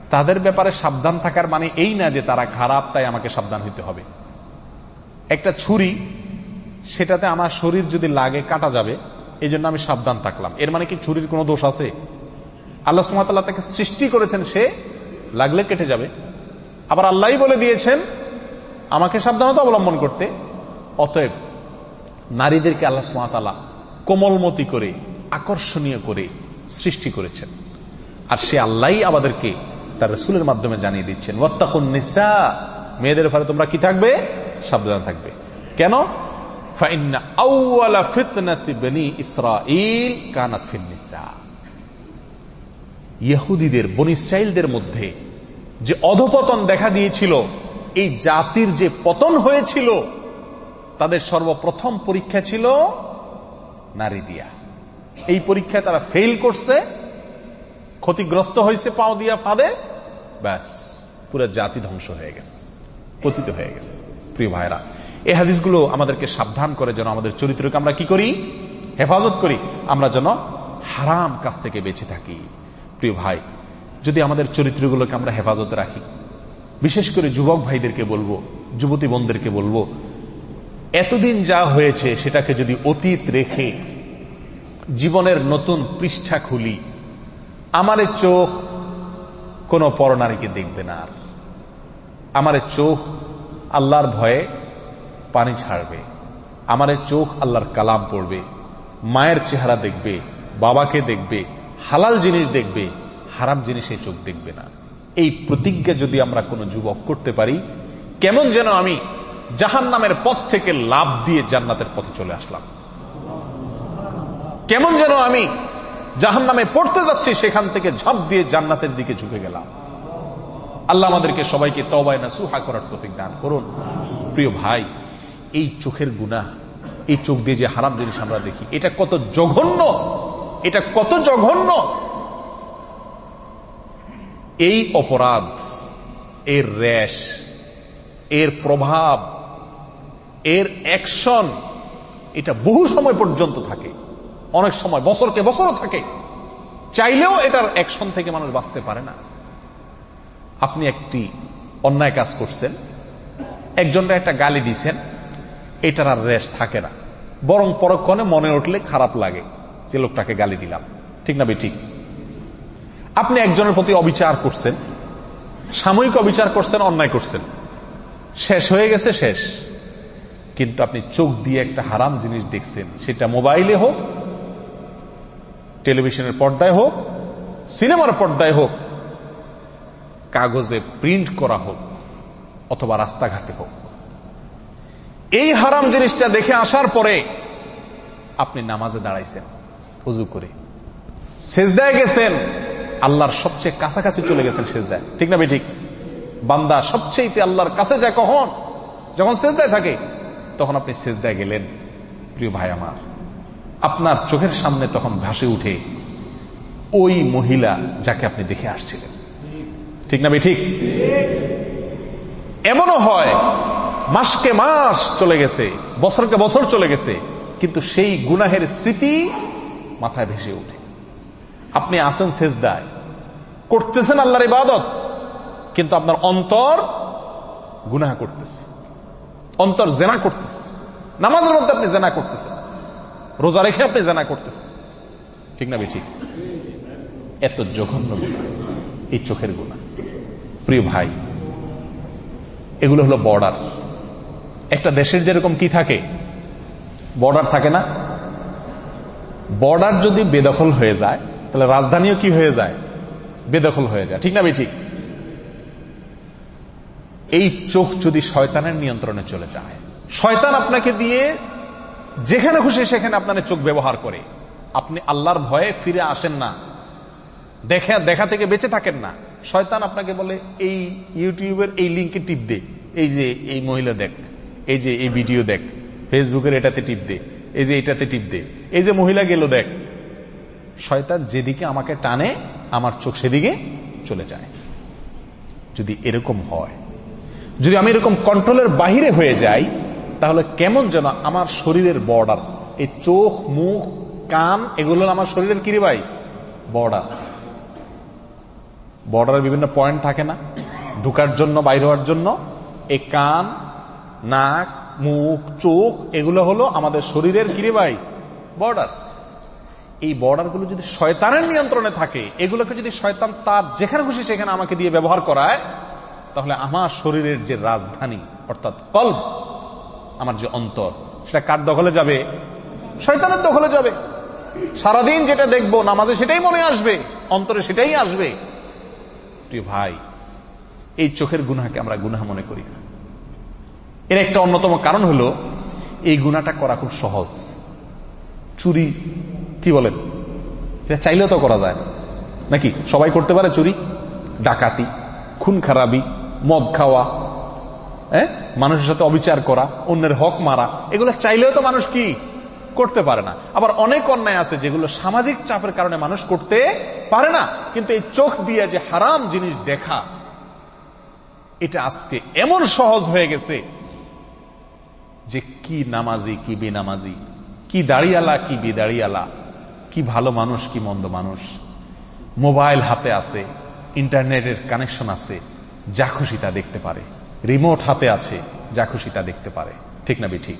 তাদের ব্যাপারে সাবধান থাকার মানে এই না যে তারা খারাপ, তাই আমাকে সাবধান হইতে হবে। একটা ছুরি সেটাতে আমার শরীর যদি লাগে, কাটা যাবে এই জন্য আমি সাবধান থাকলাম। এর মানে কি ছুরির কোনো দোষ আছে? আল্লাহ সুমাতাল্লাহ তাকে সৃষ্টি করেছেন, সে লাগলে কেটে যাবে। আবার আল্লাহ বলে দিয়েছেন, আমাকে সাবধানতা অবলম্বন করতে। অতএব নারীদেরকে আল্লাহ সুমাতালা কোমলমতি করে, আকর্ষণীয় করে সৃষ্টি করেছেন। আর সে আল্লাহ আমাদেরকে তার রসুলের মাধ্যমে জানিয়ে দিচ্ছেন, ওয়াত্তাকুন মেয়েদের ফলে তোমরা কি থাকবে? সাবধান থাকবে। কেন? ইহুদিদের বনিসাইলদের মধ্যে যে অধপতন দেখা দিয়েছিল, এই জাতির যে পতন হয়েছিল, তাদের সর্বপ্রথম পরীক্ষা ছিল নারী দিয়া এই পরীক্ষায় তারা ফেল করছে, ক্ষতিগ্রস্ত হয়েছে পাও দিয়া ফাঁদে, ব্যাস, পুরো জাতি ধ্বংস হয়ে গেছে, পতিত হয়ে গেছে। প্রিয় ভাইরা এই হাদিসগুলো আমাদেরকে সাবধান করে যেন আমাদের চরিত্রকে আমরা কি করি? হেফাজত করি। আমরা যেন হারাম কাছ থেকে বেঁচে থাকি। প্রিয় ভাই, যদি আমাদের চরিত্রগুলোকে আমরা হেফাজতে রাখি, বিশেষ করে যুবক ভাইদেরকে বলব, যুবতী বোনদেরকে বলব, এতদিন যা হয়েছে সেটাকে যদি অতীত রেখে জীবনের নতুন পৃষ্ঠা খুলি, আমার চোখ কোনো পরনারীকে দেখবে না আর। আমার চোখ আল্লাহর ভয়ে পানি ছাড়বে। আমার চোখ আল্লাহর কালাম পড়বে। মায়ের চেহারা দেখবে, বাবাকে দেখবে, হালাল জিনিস দেখবে, হারাম জিনিসে চোখ দেখবে না। এই প্রতিজ্ঞা যদি আমরা কোনো যুবক করতে পারি, কেমন যেন আমি জাহান নামের পথ থেকে লাভ দিয়ে জান্নাতের পথে চলে আসলাম। কেমন যেন আমি জাহান নামে পড়তে যাচ্ছি, সেখান থেকে ঝাঁপ দিয়ে জান্নাতের দিকে ঝুঁকে গেলাম। আল্লাহ আমাদেরকে সবাইকে তবায় না সুহা করার তফিক দান করুন। প্রিয় ভাই এই চোখের গুণা এই চোখ দিয়ে যে হারাম জিনিস আমরা দেখি, এটা কত জঘন্য, এটা কত জঘন্য। এই অপরাধ, এর র্যাশ, এর প্রভাব, এর অ্যাকশন এটা বহু সময় পর্যন্ত থাকে। অনেক সময়, বছরকে বছরও থাকে। চাইলেও এটার অ্যাকশন থেকে মানুষ বাঁচতে পারে না। আপনি একটি অন্যায় কাজ করছেন একজনরা একটা গালি দিছেন এটার আর রেশ থাকে না। বরং পরক্ষণে মনে উঠলে খারাপ লাগে যে লোকটাকে গালি দিলাম। ঠিক না ঠিক আপনি একজনের প্রতি অবিচার করছেন, সাময়িক অবিচার করছেন, অন্যায় করছেন। শেষ হয়ে গেছে, শেষ। কিন্তু আপনি চোখ দিয়ে একটা হারাম জিনিস দেখছেন। সেটা মোবাইলে হোক, টেলিভিশনের পর্দায় হোক, সিনেমার পর্দায় হোক, কাগজে প্রিন্ট করা হোক, অথবা রাস্তাঘাটে হোক। এই হারাম জিনিসটা দেখে আসার পরে আপনি নামাজে দাঁড়াইছেন, উজু করে। সেজদায় গেছেন, আল্লাহর সবচেয়ে কাছাকাছি চলে গেছেন সেজদায়। ঠিক না ঠিক? বান্দা সবচেয়ে আল্লাহর কাছে যায় কখন? যখন সেজদায় থাকে, তখন আপনি সেজদায় গেলেন, প্রিয় ভাই আমার। আপনার চোখের সামনে তখন ভাসে উঠে ওই মহিলা যাকে আপনি দেখে আসছিলেন। ঠিক না ঠিক? এমনও হয় মাসকে মাস চলে গেছে, বছরকে বছর চলে গেছে, কিন্তু সেই গুনাহের স্মৃতি মাথায় ভেসে উঠে আপনি আসেন সেজদায়, করতেছেন আল্লাহর ইবাদত, কিন্তু আপনার অন্তর গুনাহ করতেছে, অন্তর জেনা করতেছে, নামাজের মধ্যে আপনি জেনা করতেছেন, রোজা রেখে আপনি জেনা করতেছেন। ঠিক না বেঠিক? এত জঘন্য গুণা এই চোখের গুণা প্রিয় ভাই, এগুলো হলো বর্ডার। একটা দেশের যেরকম কি থাকে? বর্ডার থাকে না? বর্ডার যদি বেদখল হয়ে যায়, তাহলে রাজধানীও কি হয়ে যায়? বেদখল হয়ে যায়। ঠিক না ঠিক? এই চোখ যদি শয়তানের নিয়ন্ত্রণে চলে যায়, শয়তান আপনাকে দিয়ে যেখানে খুশি সেখানে আপনার চোখ ব্যবহার করে। আপনি আল্লাহর ভয়ে ফিরে আসেন না। দেখা দেখা থেকে বেঁচে থাকেন না। শয়তান আপনাকে বলে, এই ইউটিউবের এই লিঙ্কে টিপ দে। এই যে, এই মহিলা দেখ। এই যে এই ভিডিও দেখ, ফেসবুকের এটাতে টিপ দে, এই যে এটাতে টিপ দে, এই যে মহিলা গেল দেখ। শয়তান যেদিকে আমাকে টানে, আমার চোখ সেদিকে চলে যায়। যদি এরকম হয়, যদি আমি এরকম কন্ট্রোলের বাহিরে হয়ে যাই, তাহলে কেমন যেন আমার শরীরের বর্ডার এই চোখ, মুখ, কান, এগুলো আমার শরীরের কিরে ভাই? বর্ডার বর্ডারের বিভিন্ন পয়েন্ট থাকে না, ঢুকার জন্য, বাইর হওয়ার জন্য, এই কান নাক, মুখ, চোখ, এগুলো হলো আমাদের শরীরের কিরে ভাই বর্ডার। এই বর্ডারগুলো যদি শয়তানের নিয়ন্ত্রণে থাকে, এগুলোকে যদি শয়তান তার যেখানে খুশি সেখানে আমাকে দিয়ে ব্যবহার করায়, তাহলে আমার শরীরের যে রাজধানী, অর্থাৎ কল্প, আমার যে অন্তর, সেটা কার দখলে যাবে? শয়তানের দখলে যাবে। সারাদিন যেটা দেখব, নামাজে সেটাই মনে আসবে, অন্তরে সেটাই আসবে। প্রিয় ভাই, এই চোখের গুনাকে আমরা গুনাহ মনে করি না। এর একটা অন্যতম কারণ হলো, এই গুণাটা করা খুব সহজ। চুরি, কি বলেন? এটা চাইলেও তো করা যায়। নাকি? সবাই করতে পারে চুরি? ডাকাতি, খুন খারাপি, মদ খাওয়া হ্যাঁ? মানুষের সাথে অবিচার করা, অন্যের হক মারা, এগুলো চাইলেও তো মানুষ কি? করতে পারে না। আবার অনেক অন্যায় আছে যেগুলো সামাজিক চাপের কারণে মানুষ করতে পারে না। কিন্তু এই চোখ দিয়ে যে হারাম জিনিস দেখা, এটা আজকে এমন সহজ হয়ে গেছে যে কি নামাজি, কি বেনামাজি, কি দাঁড়িয়ালা, কি বেদাড়িয়ালা, কি ভালো মানুষ, কি মন্দ মানুষ। মোবাইল হাতে আছে, ইন্টারনেটের কানেকশন আছে, যা খুশি তা দেখতে পারে। রিমোট হাতে আছে, যা খুশি তা দেখতে পারে। ঠিক না বেঠি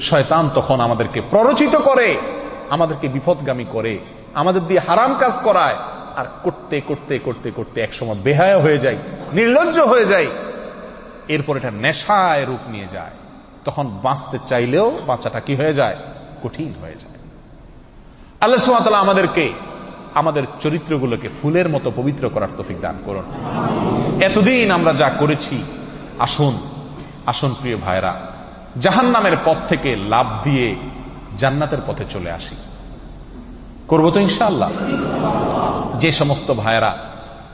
শয়তান তখন আমাদেরকে প্ররোচিত করে, আমাদেরকে বিপদগামী করে, আমাদের দিয়ে হারাম কাজ করায়, আর করতে করতে করতে করতে একসময় বেহায় হয়ে যায়, নির্লজ্জ হয়ে যায়। এরপর এটা নেশায় রূপ নিয়ে যায়। তখন বাঁচতে চাইলেও বাচ্চাটা কি হয়ে যায়? কঠিন হয়ে যায়। আল্লাহ সুমাতালা আমাদেরকে, আমাদের চরিত্রগুলোকে ফুলের মতো পবিত্র করার তফিক দান করুন। এতদিন আমরা যা করেছি, আসুন আসুন প্রিয় ভাইরা জাহান নামের পথ থেকে লাভ দিয়ে জান্নাতের পথে চলে আসি। করব তো ইনশাআল্লাহ? যে সমস্ত ভাইয়েরা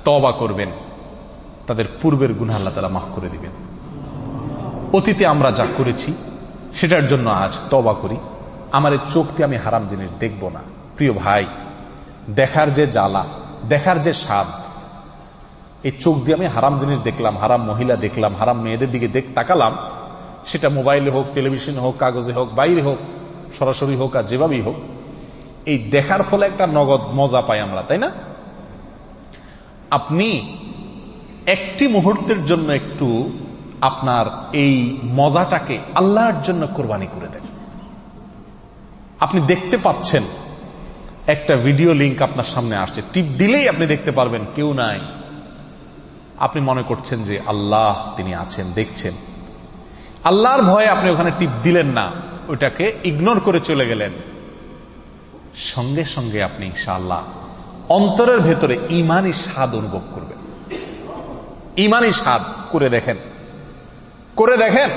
তবা করবেন, তাদের পূর্বের গুণা আল্লাহ তালা মাফ করে দিবেন। অতীতে আমরা যা করেছি, সেটার জন্য আজ তবা করি। আমার এই চোখ দিয়ে আমি হারাম জিনিস দেখব না। প্রিয় ভাই, দেখার যে জ্বালা, দেখার যে স্বাদ, এই চোখ দিয়ে আমি হারাম জিনিস দেখলাম, হারাম মহিলা দেখলাম, হারাম মেয়েদের দিকে দেখ তাকালাম, সেটা মোবাইলে হোক, টেলিভিশনে হোক, কাগজে হোক, বাইরে হোক, সরাসরি হোক আর যেভাবেই হোক, এই দেখার ফলে একটা নগদ মজা পাই আমরা, তাই না? আপনি একটি মুহূর্তের জন্য একটু আপনার এই মজাটাকে আল্লাহর জন্য কোরবানি করে দেন আপনি দেখতে পাচ্ছেন, একটা ভিডিও লিঙ্ক আপনার সামনে আসছে। টিপ দিলেই আপনি দেখতে পারবেন, কেউ নাই। আপনি মনে করছেন যে আল্লাহ তিনি আছেন, দেখছেন। আল্লাহর ভয়ে আপনি ওখানে টিপ দিলেন না ওইটাকে ইগনোর করে চলে গেলেন। সঙ্গে সঙ্গে আপনি ইনশাআল্লাহ অন্তরের ভেতরে ইমানই স্বাদ অনুভব করবেন। ইমানই স্বাদ করে দেখেন। করে দেখেন,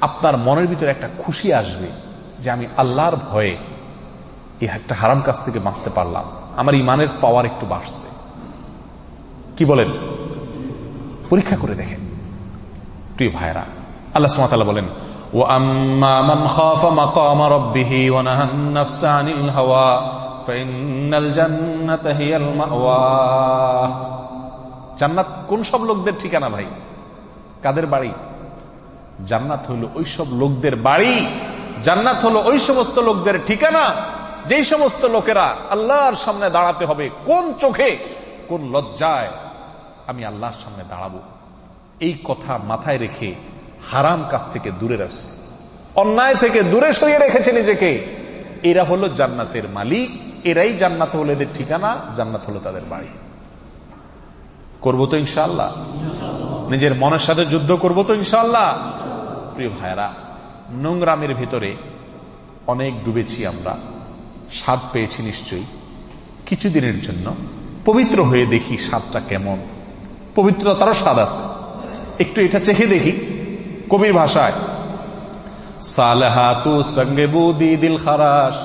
আপনার মনের ভিতরে একটা খুশি আসবে যে আমি আল্লাহর ভয়ে এই একটা হারাম কাজ থেকে বাঁচতে পারলাম। আমার ইমানের পাওয়ার একটু বাড়ছে। কি বলেন? পরীক্ষা করে দেখেন। প্রিয় ভাইরা আল্লাহ সুমাতালা বলেন ও জান্নাত কোন সব লোকদের ঠিকানা ভাই? কাদের বাড়ি? জান্নাত হলো ওই সব লোকদের বাড়ি। জান্নাত হলো ওই সমস্ত লোকদের ঠিকানা। যেই সমস্ত লোকেরা আল্লাহর সামনে দাঁড়াতে হবে, কোন চোখে, কোন লজ্জায়, আমি আল্লাহর সামনে দাঁড়াবো। এই কথা মাথায় রেখে হারাম কাছ থেকে দূরে রাখছে অন্যায় থেকে দূরে সরিয়ে রেখেছে নিজেকে। এরা হলো জান্নাতের মালিক। এরাই জান্নাত হলো এদের ঠিকানা, জান্নাত হলো তাদের বাড়ি। করব তো ইনশাল্লাহ নিজের মনের সাথে যুদ্ধ করব তো ইনশাল্লাহ প্রিয় ভাইরা নোংরামের ভিতরে অনেক ডুবেছি আমরা। স্বাদ পেয়েছি নিশ্চয়ই। কিছুদিনের জন্য পবিত্র হয়ে দেখি স্বাদটা কেমন। পবিত্রতারও স্বাদ আছে। একটু এটা চেখে দেখি কবির ভাষায়। সঙ্গে বুদি দিল খারাস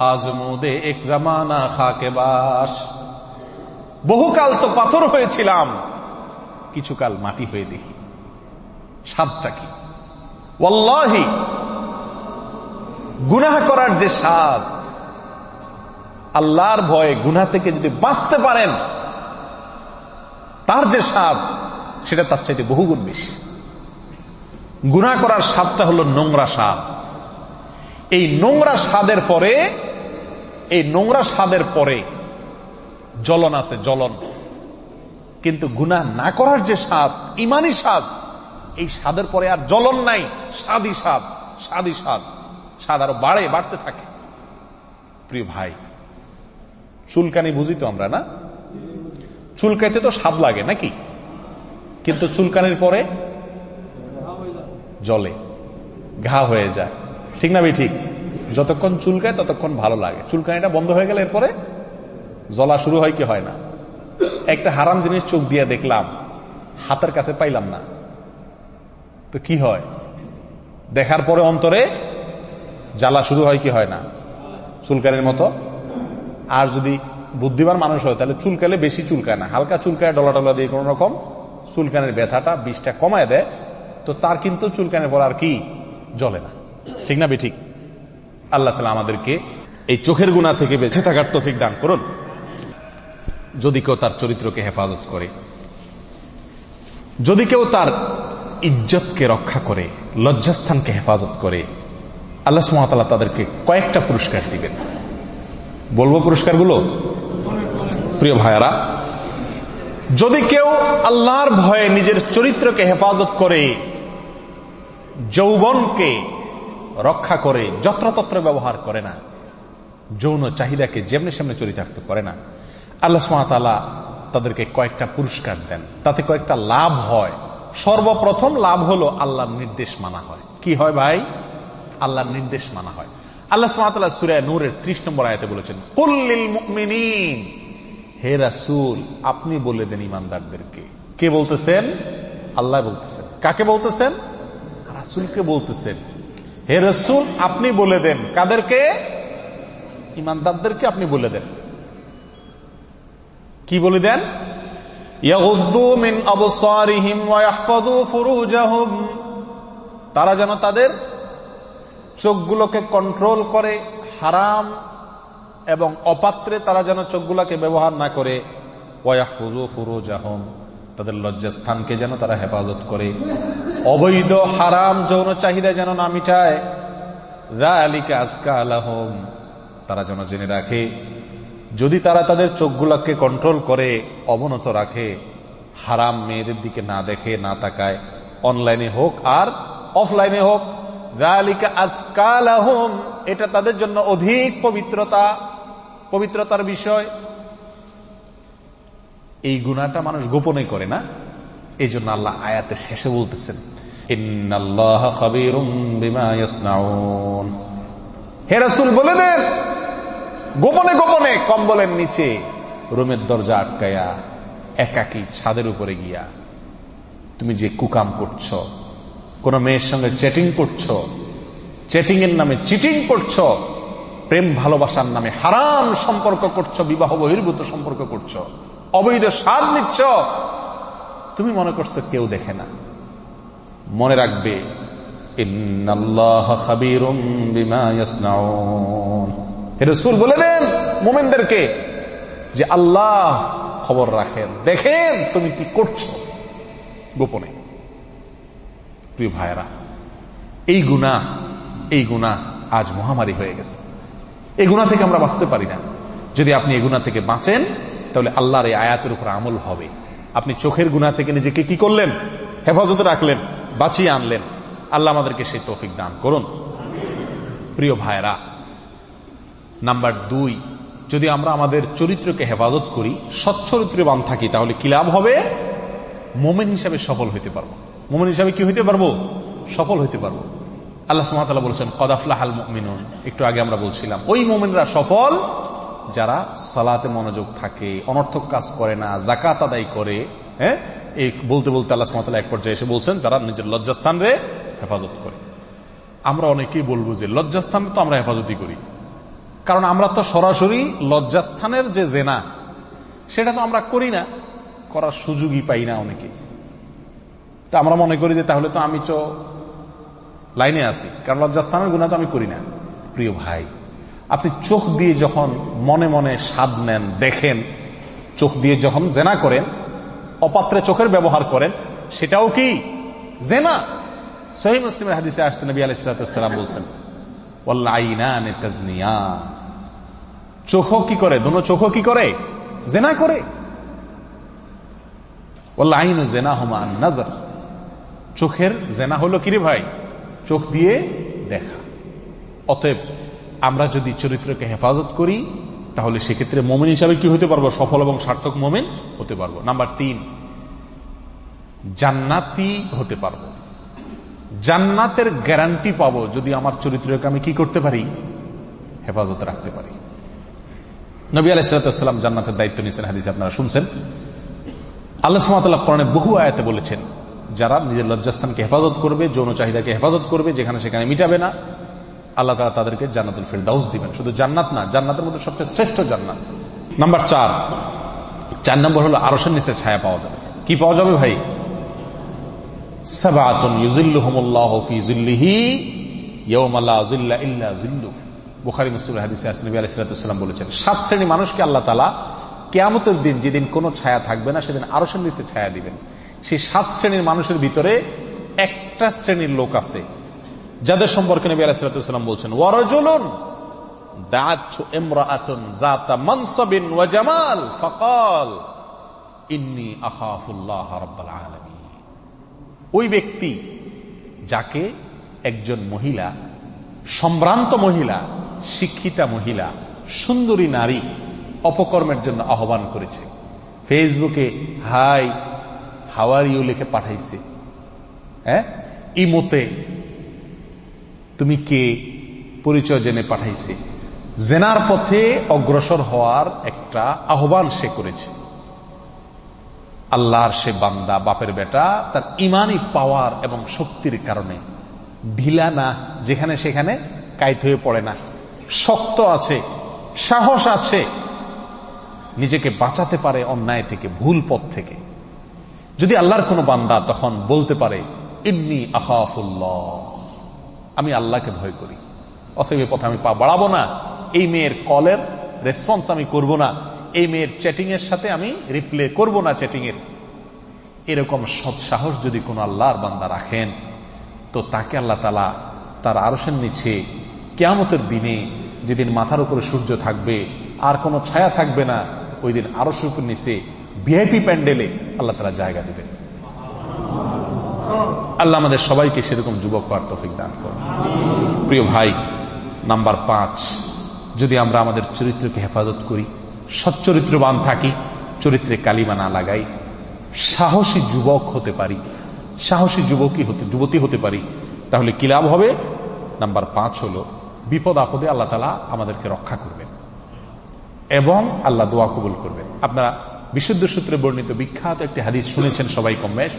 আজমুদে এক জামানা খাকে বাস। বহুকাল তো পাথর হয়েছিলাম। কিছুকাল মাটি হয়ে দেখি। স্বাদটা কি? ওয়াল্লাহি, গুনাহ করার যে স্বাদ। আল্লাহর ভয়ে গুনা থেকে যদি বাঁচতে পারেন, তার যে স্বাদ, সেটা তার চাইতে বহুগুণ বেশি। গুণা করার স্বাদটা হলো নোংরা স্বাদ। এই নোংরা স্বাদের পরে, এই নোংরা স্বাদের পরে জ্বলন আছে, জ্বলন। কিন্তু গুনাহ না করার যে স্বাদ, ইমানই স্বাদ, এই স্বাদের পরে আর জ্বলন নাই, স্বাদই স্বাদ স্বাদই স্বাদ। স্বাদ আরও বাড়ে, বাড়তে থাকে। প্রিয় ভাই, চুলকানি বুঝি তো আমরা, না? চুলকাইতে তো স্বাদ লাগে, নাকি? কিন্তু চুলকানির পরে জলে ঘা হয়ে যায়। ঠিক না ভাই, ঠিক? যতক্ষণ চুলকায় ততক্ষণ ভালো লাগে। চুলকানিটা বন্ধ হয়ে গেলে এরপরে জলা শুরু হয় কি হয় না? একটা হারাম জিনিস চোখ দিয়ে দেখলাম, হাতের কাছে পাইলাম না। তো কি হয়? দেখার পরে অন্তরে জ্বালা শুরু হয় কি হয় না? চুলকানির মতো। আর যদি বুদ্ধিমান মানুষ হয়, তাহলে চুলকালে বেশি চুলকায় না। হালকা চুলকায়, ডলা টলা দিয়ে কোন রকম চুলকানের ব্যথাটা বিষটা কমায় দেয়। তো তার কিন্তু চুলকানের পর আর কি? জ্বলে না। ঠিক না বে ঠিক আল্লাহ তালা আমাদেরকে এই চোখের গুণা থেকে বেঁচে থাকার তফিক দান করুন। যদি কেউ তার চরিত্রকে হেফাজত করে, যদি কেউ তার ইজ্জতকে রক্ষা করে, লজ্জাস্থানকে হেফাজত করে, আল্লাহ সুমতাল্লাহ তাদেরকে কয়েকটা পুরস্কার দিবেন। বলব পুরস্কারগুলো? প্রিয় ভাইয়ারা, যদি কেউ আল্লাহর ভয়ে নিজের চরিত্রকে হেফাজত করে, যৌবনকে রক্ষা করে, যত্রতত্র ব্যবহার করে না, যৌন চাহিদাকে যেমনি সামনে চরিতার্থ করে না আল্লাহ সুমাতালা তাদেরকে কয়েকটা পুরস্কার দেন। তাতে কয়েকটা লাভ হয়। সর্বপ্রথম লাভ হলো আল্লাহর নির্দেশ মানা হয়। কি হয় ভাই? আল্লাহর নির্দেশ মানা হয়। আল্লাহ সুমাতাল্লাহ সুরায় নূরের ত্রিশ নম্বর আয়তে বলেছেন কুল্লিল হে রাসুল, আপনি বলে দেন ইমানদারদেরকে কে বলতেছেন? আল্লাহ বলতেছেন। কাকে বলতেছেন? রাসুলকে বলতেছেন। হে রসুল, আপনি বলে দেন। কাদেরকে? ইমানদারদেরকে আপনি বলে দেন। কি বলে দেন? তারা যেন তাদের চোখগুলোকে কন্ট্রোল করে, হারাম এবং অপাত্রে তারা যেন চোখগুলোকে ব্যবহার না করে। ওয়াহফুজু ফুরুজ আহম তাদের লজ্জাস্থানকে যেন তারা হেফাজত করে। অবৈধ হারাম যৌন চাহিদা যেন না মিটায়। আজকা আলাহম তারা যেন জেনে রাখে যদি তারা তাদের চোখগুলোকে কন্ট্রোল করে, অবনত রাখে, হারাম মেয়েদের দিকে না দেখে, না তাকায় অনলাইনে হোক আর অফলাইনে হোক এটা তাদের জন্য অধিক পবিত্রতা, পবিত্রতার বিষয়। এই গুণাটা মানুষ গোপনে করে না? এই জন্য আল্লাহ আয়াতের শেষে বলতেছেন হে রাসুল, বলে দেন গোপনে গোপনে কম্বলের নিচে রুমের দরজা আটকায়া, একাকি ছাদের উপরে গিয়া, তুমি যে কুকাম করছ, কোন মেয়ের সঙ্গে চ্যাটিং করছ চ্যাটিং এর নামে চিটিং করছ, প্রেম ভালোবাসার নামে হারাম সম্পর্ক করছ, বিবাহ বহির্ভূত সম্পর্ক করছ, অবৈধ স্বাদ নিচ্ছ, তুমি মনে করছ কেউ দেখে না। মনে রাখবে রসুল বলে দেন মোমেনদেরকে যে আল্লাহ খবর রাখেন, দেখেন তুমি কি করছ গোপনে। প্রিয় ভাইরা এই গুণা এই গুণা আজ মহামারী হয়ে গেছে। এই গুণা থেকে আমরা বাঁচতে পারি না। যদি আপনি এই গুণা থেকে বাঁচেন, তাহলে আল্লাহর এই আয়াতের উপর আমল হবে। আপনি চোখের গুণা থেকে নিজেকে কি করলেন? হেফাজতে রাখলেন, বাঁচিয়ে আনলেন। আল্লাহ আমাদেরকে সেই তৌফিক দান করুন। প্রিয় ভাইরা নাম্বার দুই, যদি আমরা আমাদের চরিত্রকে হেফাজত করি সচ্চরিত্রবান থাকি, তাহলে কি লাভ হবে? মোমেন হিসাবে সফল হইতে পারব। মোমেন হিসাবে কি হইতে পারব? সফল হইতে পারব। আল্লাহ সুমাতাল্লাহ বলছেন কদাফলাহাল মিনুন একটু আগে আমরা বলছিলাম, ওই মোমেনরা সফল যারা সালাতে মনোযোগ থাকে, অনর্থক কাজ করে না জাকাত আদায় করে হ্যাঁ? এই বলতে বলতে আল্লাহ সুমাতাল্লাহ এক পর্যায়ে এসে বলছেন, যারা নিজের লজ্জাস্থান রে হেফাজত করে। আমরা অনেকেই বলব যে লজ্জাস্থান তো আমরা হেফাজতই করি। কারণ আমরা তো সরাসরি লজ্জাস্থানের যে জেনা, সেটা তো আমরা করি না, করার সুযোগই পাই না অনেকে। তা আমরা মনে করি যে তাহলে তো আমি তো লাইনে আছি, কারণ লজ্জাস্থানের গুণা তো আমি করি না, প্রিয় ভাই। আপনি চোখ দিয়ে যখন মনে মনে স্বাদ নেন, দেখেন, চোখ দিয়ে যখন জেনা করেন, অপাত্রে চোখের ব্যবহার করেন, সেটাও কি জেনা? সহি মুসলিমের হাদিসে আসছে, নবী আলাইসালাম বলছেন চোখ কি করে? দোনো চোখ কি করে? জেনা করে। আইন জেনা হুমা নাজার। চোখের জেনা হলো কিরে ভাই? চোখ দিয়ে দেখা। অতএব আমরা যদি চরিত্রকে হেফাজত করি, তাহলে সেক্ষেত্রে মোমেন হিসাবে কি হতে পারব? সফল এবং সার্থক মোমেন হতে পারব। নাম্বার তিন, জান্নাতি হতে পারব। জান্নাতের গ্যারান্টি পাবো যদি আমার চরিত্রকে আমি কি করতে পারি? হেফাজতে রাখতে পারি। নবী আলাইসালাম জান্নাতের দায়িত্ব নিয়েছেন, হাদিস আপনারা শুনছেন। আল্লাহ সুমাতাল্লাহ কোরআনে বহু আয়াতে বলেছেন, যারা নিজের লজ্জাস্থানকে হেফাজত করবে, যৌন চাহিদাকে হেফাজত করবে, যেখানে সেখানে মিটাবে না, আল্লাহ তালা তাদেরকে জান্নাতুল ফেরদাউস দিবেন। শুধু জান্নাত না, জান্নাতের মধ্যে সবচেয়ে শ্রেষ্ঠ জান্নাত। নাম্বার চার চার নম্বর হলো আরসের নিচে ছায়া পাওয়া যাবে। কি পাওয়া যাবে ভাই? সাবাতুন ইউজিল্লুহুমুল্লাহ ফি জিল্লিহি ইয়াউমা লা জিল্লা ইল্লা জিল্লুহ বুখারী, মুসলিম হাদিসে আসনবী আলাইহিস সালাম বলেছেন, সাত শ্রেণি মানুষকে আল্লাহ তাআলা কেয়ামতের দিন যেদিন কোনো ছায়া থাকবে না, সেদিন আরশের নিচে ছায়া দিবেন। সেই সাত শ্রেণির মানুষের ভিতরে একটা শ্রেণির লোক আছে, যাদের সম্পর্কে নবী আলাইসালাম বলছেন ওয়ারজুলুন ওই ব্যক্তি যাকে একজন মহিলা, সম্ভ্রান্ত মহিলা শিক্ষিতা মহিলা, সুন্দরী নারী অপকর্মের জন্য আহ্বান করেছে। ফেসবুকে, হাই হাওয়ার ইউ লিখে পাঠাইছে। হ্যাঁ? ইমোতে তুমি কে? পরিচয় জেনে পাঠাইছে। জেনার পথে অগ্রসর হওয়ার একটা আহ্বান সে করেছে। আল্লাহর সে বান্দা, বাপের বেটা, তার ইমানই পাওয়ার এবং শক্তির কারণে ঢিলা না, যেখানে সেখানে কাইত হয়ে পড়ে না। শক্ত আছে, সাহস আছে। নিজেকে বাঁচাতে পারে অন্যায় থেকে, ভুল পথ থেকে। যদি আল্লাহর কোনো বান্দা তখন বলতে পারে, ইন্নি আহাফুল্লাহ আমি আল্লাহকে ভয় করি। অথবা পথে আমি পা বাড়াবো না। এই মেয়ের কলের রেসপন্স আমি করব না। এই মেয়ের চ্যাটিং এর সাথে আমি রিপ্লে করব না চ্যাটিং এর। এরকম সৎসাহস যদি কোনো আল্লাহর বান্দা রাখেন, তো তাকে আল্লাহ তালা তার আরসের নিচে, কেয়ামতের দিনে যেদিন মাথার উপরে সূর্য থাকবে, আর কোনো ছায়া থাকবে না, ওই দিন আরসের উপর নিচে ভিআইপি প্যান্ডেলে আল্লাহ তারা জায়গা দিবেন। আল্লাহ আমাদের সবাইকে সেরকম যুবক হওয়ার তফিক দান করুন। প্রিয় ভাই, নাম্বার পাঁচ, যদি আমরা আমাদের চরিত্রকে হেফাজত করি, সচ্চরিত্রবান থাকি, চরিত্রে কালিমা না লাগাই, সাহসী যুবক হতে পারি, সাহসী যুবকই হতে, যুবতী হতে পারি, তাহলে কি লাভ হবে? নাম্বার পাঁচ হলো বিপদ আপদে আল্লাহ তালা আমাদেরকে রক্ষা করবেন এবং আল্লাহ দোয়া কবুল করবেন। আপনারা বিশুদ্ধ সূত্রে বর্ণিত বিখ্যাত একটি হাদিস শুনেছেন সবাই কমেশ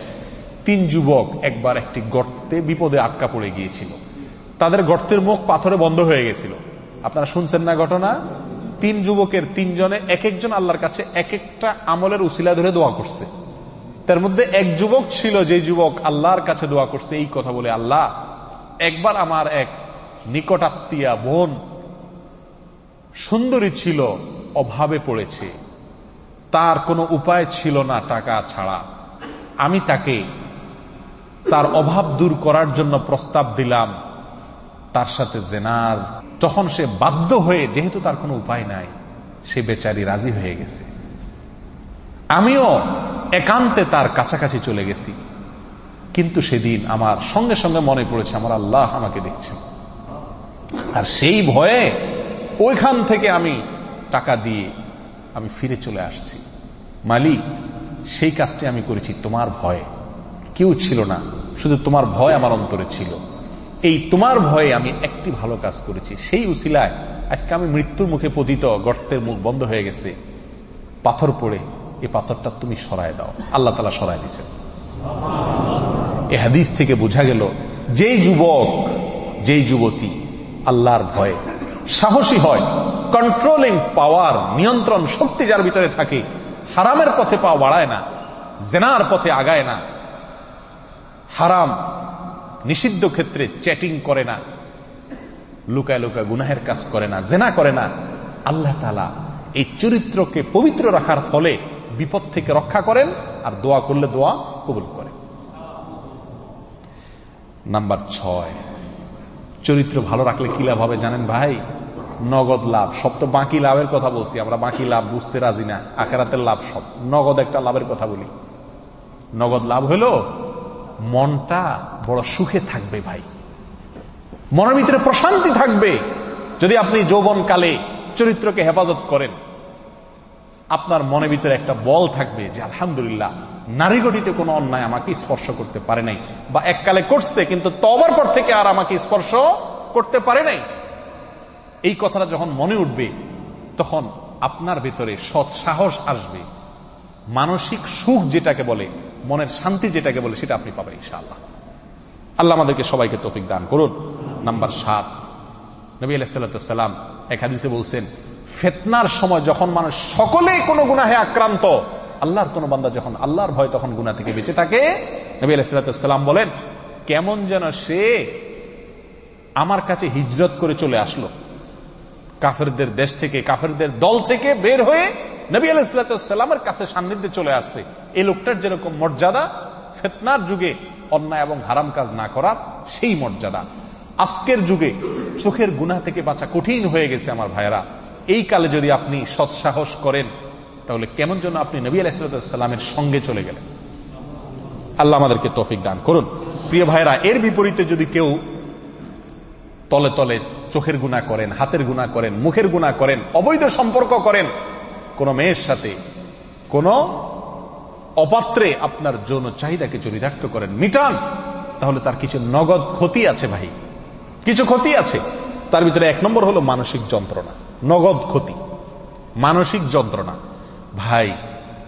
তিন যুবক একবার একটি গর্তে বিপদে আটকা পড়ে গিয়েছিল। তাদের গর্তের মুখ পাথরে বন্ধ হয়ে গেছিল। আপনারা শুনছেন না ঘটনা? তিন যুবকের তিনজনে এক একজন আল্লাহর কাছে এক একটা আমলের উসিলা ধরে দোয়া করছে। তার মধ্যে এক যুবক ছিল যে যুবক আল্লাহর কাছে দোয়া করছে এই কথা বলে, আল্লাহ, একবার আমার এক নিকটাত্মীয়া বোন সুন্দরী ছিল, অভাবে পড়েছে। তার কোনো উপায় ছিল না টাকা ছাড়া। আমি তাকে তার অভাব দূর করার জন্য প্রস্তাব দিলাম, তার সাথে জেনার। তখন সে বাধ্য হয়ে, যেহেতু তার কোনো উপায় নাই, সে বেচারি রাজি হয়ে গেছে। আমিও একান্তে তার কাছাকাছি চলে গেছি। কিন্তু সেদিন আমার সঙ্গে সঙ্গে মনে পড়েছে, আমার আল্লাহ আমাকে দেখছেন। আর সেই ভয়ে ওইখান থেকে আমি টাকা দিয়ে আমি ফিরে চলে আসছি। মালিক, সেই কাজটি আমি করেছি তোমার ভয়ে। কেউ ছিল না, শুধু তোমার ভয় আমার অন্তরে ছিল। এই তোমার ভয়ে আমি একটি ভালো কাজ করেছি। সেই উসিলায় আজকে আমি মৃত্যুর মুখে পতিত, গর্তের মুখ বন্ধ হয়ে গেছে। পাথর পড়ে এই পাথরটা তুমি সরায় দাও। আল্লাহ তালা সরাই দিছেন এ হাদিস থেকে বোঝা গেল, যেই যুবক, যেই যুবতী আল্লাহর ভয়ে। সাহসী হয় কন্ট্রোলিং পাওয়ার নিয়ন্ত্রণ শক্তি যার ভিতরে থাকে, হারামের পথে পা বাড়ায় না, জেনার পথে আগায় না। হারাম নিষিদ্ধ ক্ষেত্রে চ্যাটিং করে না, লুকায় লুকায় গুনাহের কাজ করে না, জেনা করে না। আল্লাহ তালা এই চরিত্রকে পবিত্র রাখার ফলে বিপদ থেকে রক্ষা করেন আর দোয়া করলে দোয়া কবুল করেন। নাম্বার ছয়। চরিত্র ভালো রাখলে কি লাভ হবে জানেন ভাই? নগদ লাভ। সব তো বাকি লাভের কথা বলছি, আমরা বাকি লাভ বুঝতে রাজি না। আখেরাতের লাভ সব। নগদ একটা লাভের কথা বলি। নগদ লাভ হলো, মনটা বড় সুখে থাকবে ভাই। মনের ভিতরে প্রশান্তি থাকবে। যদি আপনি যৌবনকালে চরিত্রকে হেফাজত করেন আপনার মনে ভিতরে একটা বল থাকবে যে, আলহামদুলিল্লাহ, নারী গঠিত কোনো অন্যায় আমাকে স্পর্শ করতে পারে নাই। বা এককালে করছে, কিন্তু তবার পর থেকে আর আমাকে স্পর্শ করতে পারে নাই। এই কথাটা যখন মনে উঠবে, তখন আপনার ভেতরে সৎ সাহস আসবে। মানসিক সুখ যেটাকে বলে, মনের শান্তি যেটাকে বলে, সেটা আপনি পাবেন ইনশাআল্লাহ। আল্লাহ আমাদেরকে সবাইকে তফিক দান করুন। নাম্বার সাত, নবী আলাইসাল্লাম এক হাদিসে বলছেন ফেতনার সময় যখন মানুষ সকলেই কোনো গুনাহে আক্রান্ত, আল্লাহর কোন বান্দা যখন আল্লাহর ভয় তখন গুনা থেকে বেঁচে থাকে। নবী আলাইসাল্লাম বলেন, কেমন যেন সে আমার কাছে হিজরত করে চলে আসলো। কাফেরদের দেশ থেকে, কাফেরদের দল থেকে বের হয়ে নবী আলাইসাল্লামের কাছে সান্নিধ্যে চলে আসছে। এই লোকটার যেরকম মর্যাদা, ফেতনার যুগে অন্যায় এবং হারাম কাজ না করার সেই মর্যাদা। আজকের যুগে চোখের গুণা থেকে বাঁচা কঠিন হয়ে গেছে আমার ভাইরা এই কালে যদি আপনি সৎসাহস করেন, তাহলে কেমন জন্য আপনি নবী আলাইসালামের সঙ্গে চলে গেলেন। আল্লাহ আমাদেরকে তফিক দান করুন। প্রিয় ভাইরা এর বিপরীতে যদি কেউ তলে তলে চোখের গুণা করেন, হাতের গুণা করেন, মুখের গুণা করেন, অবৈধ সম্পর্ক করেন, কোন মেয়ের সাথে, কোন অপাত্রে আপনার যৌন চাহিদাকে চরিতার্থ করেন, মিটান, তাহলে তার কিছু নগদ ক্ষতি আছে ভাই। কিছু ক্ষতি আছে। তার ভিতরে এক নম্বর হলো মানসিক যন্ত্রণা। নগদ ক্ষতি, মানসিক যন্ত্রণা। ভাই,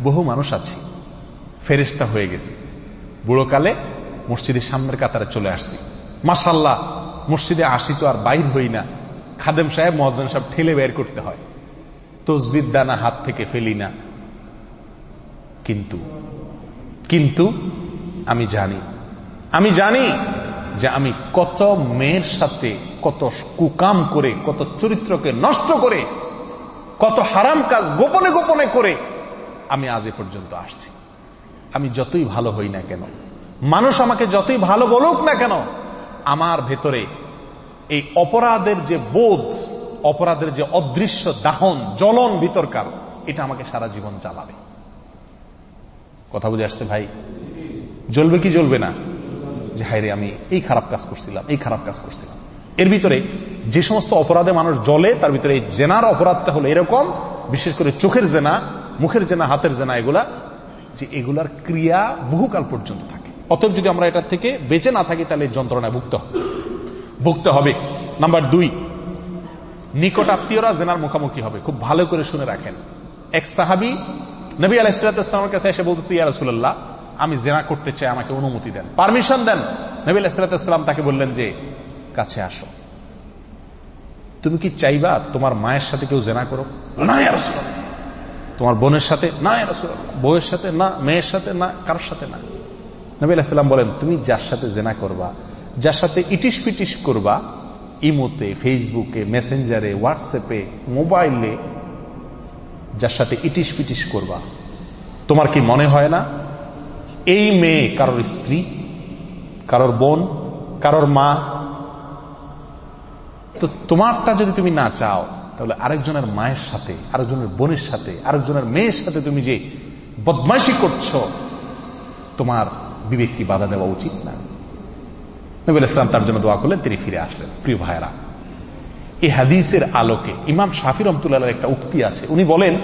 বহু মানুষ আছে। ফেরিস্তা হয়ে গেছে। বুড়োকালে মসজিদের সামনের কাতারে চলে আসছি। মাসাল্লাহ মসজিদে আসি তো আর বাইর হই না। খাদেম সাহেব, মহাজন সাহেব ঠেলে বের করতে হয়। তসবির দানা হাত থেকে ফেলি না। কিন্তু কিন্তু আমি জানি। আমি জানি যে আমি কত মেয়ের সাথে, কত কুকাম করে, কত চরিত্রকে নষ্ট করে, কত হারাম কাজ গোপনে গোপনে করে আমি আজ এ পর্যন্ত আসছি। আমি যতই ভালো হই না কেন, মানুষ আমাকে যতই ভালো বলুক না কেন, আমার ভেতরে এই অপরাধের যে বোধ, অপরাধের যে অদৃশ্য দাহন, জ্বলন ভিতরকার এটা আমাকে সারা জীবন চালাবে কথা বুঝে আসছে ভাই? জ্বলবে কি জ্বলবে না? যে হাইরে আমি এই খারাপ কাজ করছিলাম, এই খারাপ কাজ করছিলাম। এর ভিতরে যে সমস্ত অপরাধে মানুষ জলে তার ভিতরে এই জেনার অপরাধটা হলো এরকম, বিশেষ করে চোখের জেনা, মুখের জেনা, হাতের জেনা, এগুলা, যে এগুলার ক্রিয়া বহুকাল পর্যন্ত থাকে। অতএব যদি আমরা এটার থেকে বেঁচে না থাকি, তাহলে যন্ত্রণায় ভুগতে হবে। ভুগতে হবে। নাম্বার দুই, নিকট আত্মীয়রা জেনার মুখামুখি হবে। খুব ভালো করে শুনে রাখেন। এক সাহাবি নবী আলাইসালামের কাছে এসে বলতেছি, ইয়া রসুল্লাহ আমি জেনা করতে চাই, আমাকে অনুমতি দেন। পারমিশন দেন। নবী আলাইসালাম তাকে বললেন যে, কাছে আসো। তুমি কি চাইবা তোমার মায়ের সাথে কেউ জেনা করো না তোমার বোনের সাথে? না বউয়ের সাথে? না, মেয়ের সাথে? না, কারোর সাথে না। নবী আলাহিসাল্লাম বলেন, তুমি যার সাথে জেনা করবা, যার সাথে ইটিস পিটিস করবা, ইমোতে, ফেসবুকে, মেসেঞ্জারে, হোয়াটসঅ্যাপে, মোবাইলে, যার সাথে ইটিস পিটিস করবা, তোমার কি মনে হয় না? এই মেয়ে কারোর স্ত্রী, কারোর বোন, কারোর মা। তো তোমারটা যদি তুমি না চাও, তাহলে আরেকজনের মায়ের সাথে, আরেকজনের বোনের সাথে, আরেকজনের মেয়ের সাথে তুমি যে বদমাইশি করছ, তোমার বিবেক কি বাধা দেওয়া উচিত না। নবীল ইসলাম তার জন্য দোয়া করলেন, তিনি ফিরে আসলেন। প্রিয় ভাইরা এই হাদিসের আলোকে ইমাম শাফির রহমতুল্লাহ একটা উক্তি আছে। উনি বলেন,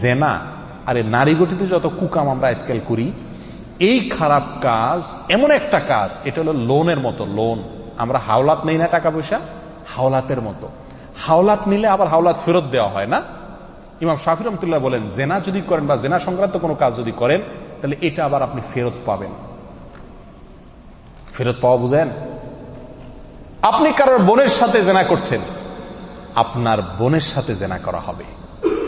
জেনা আরে নারী গঠিত যত কুকাম আমরা স্কেল করি এই খারাপ কাজ এমন একটা কাজ, এটা হলো লোনের মতো, লোন। আমরা হাওলাত নেই না টাকা পয়সা হাওলাতের মতো। হাওলাত নিলে আবার হাওলাত ফেরত দেওয়া হয় না? ইমাম শাফির রহমতুল্লাহ বলেন, জেনা যদি করেন বা জেনা সংক্রান্ত কোনো কাজ যদি করেন, তাহলে এটা আবার আপনি ফেরত পাবেন। ফেরত পাওয়া বুঝেন? আপনি কারোর বোনের সাথে জেনা করছেন, আপনার বোনের সাথে জেনা করা হবে।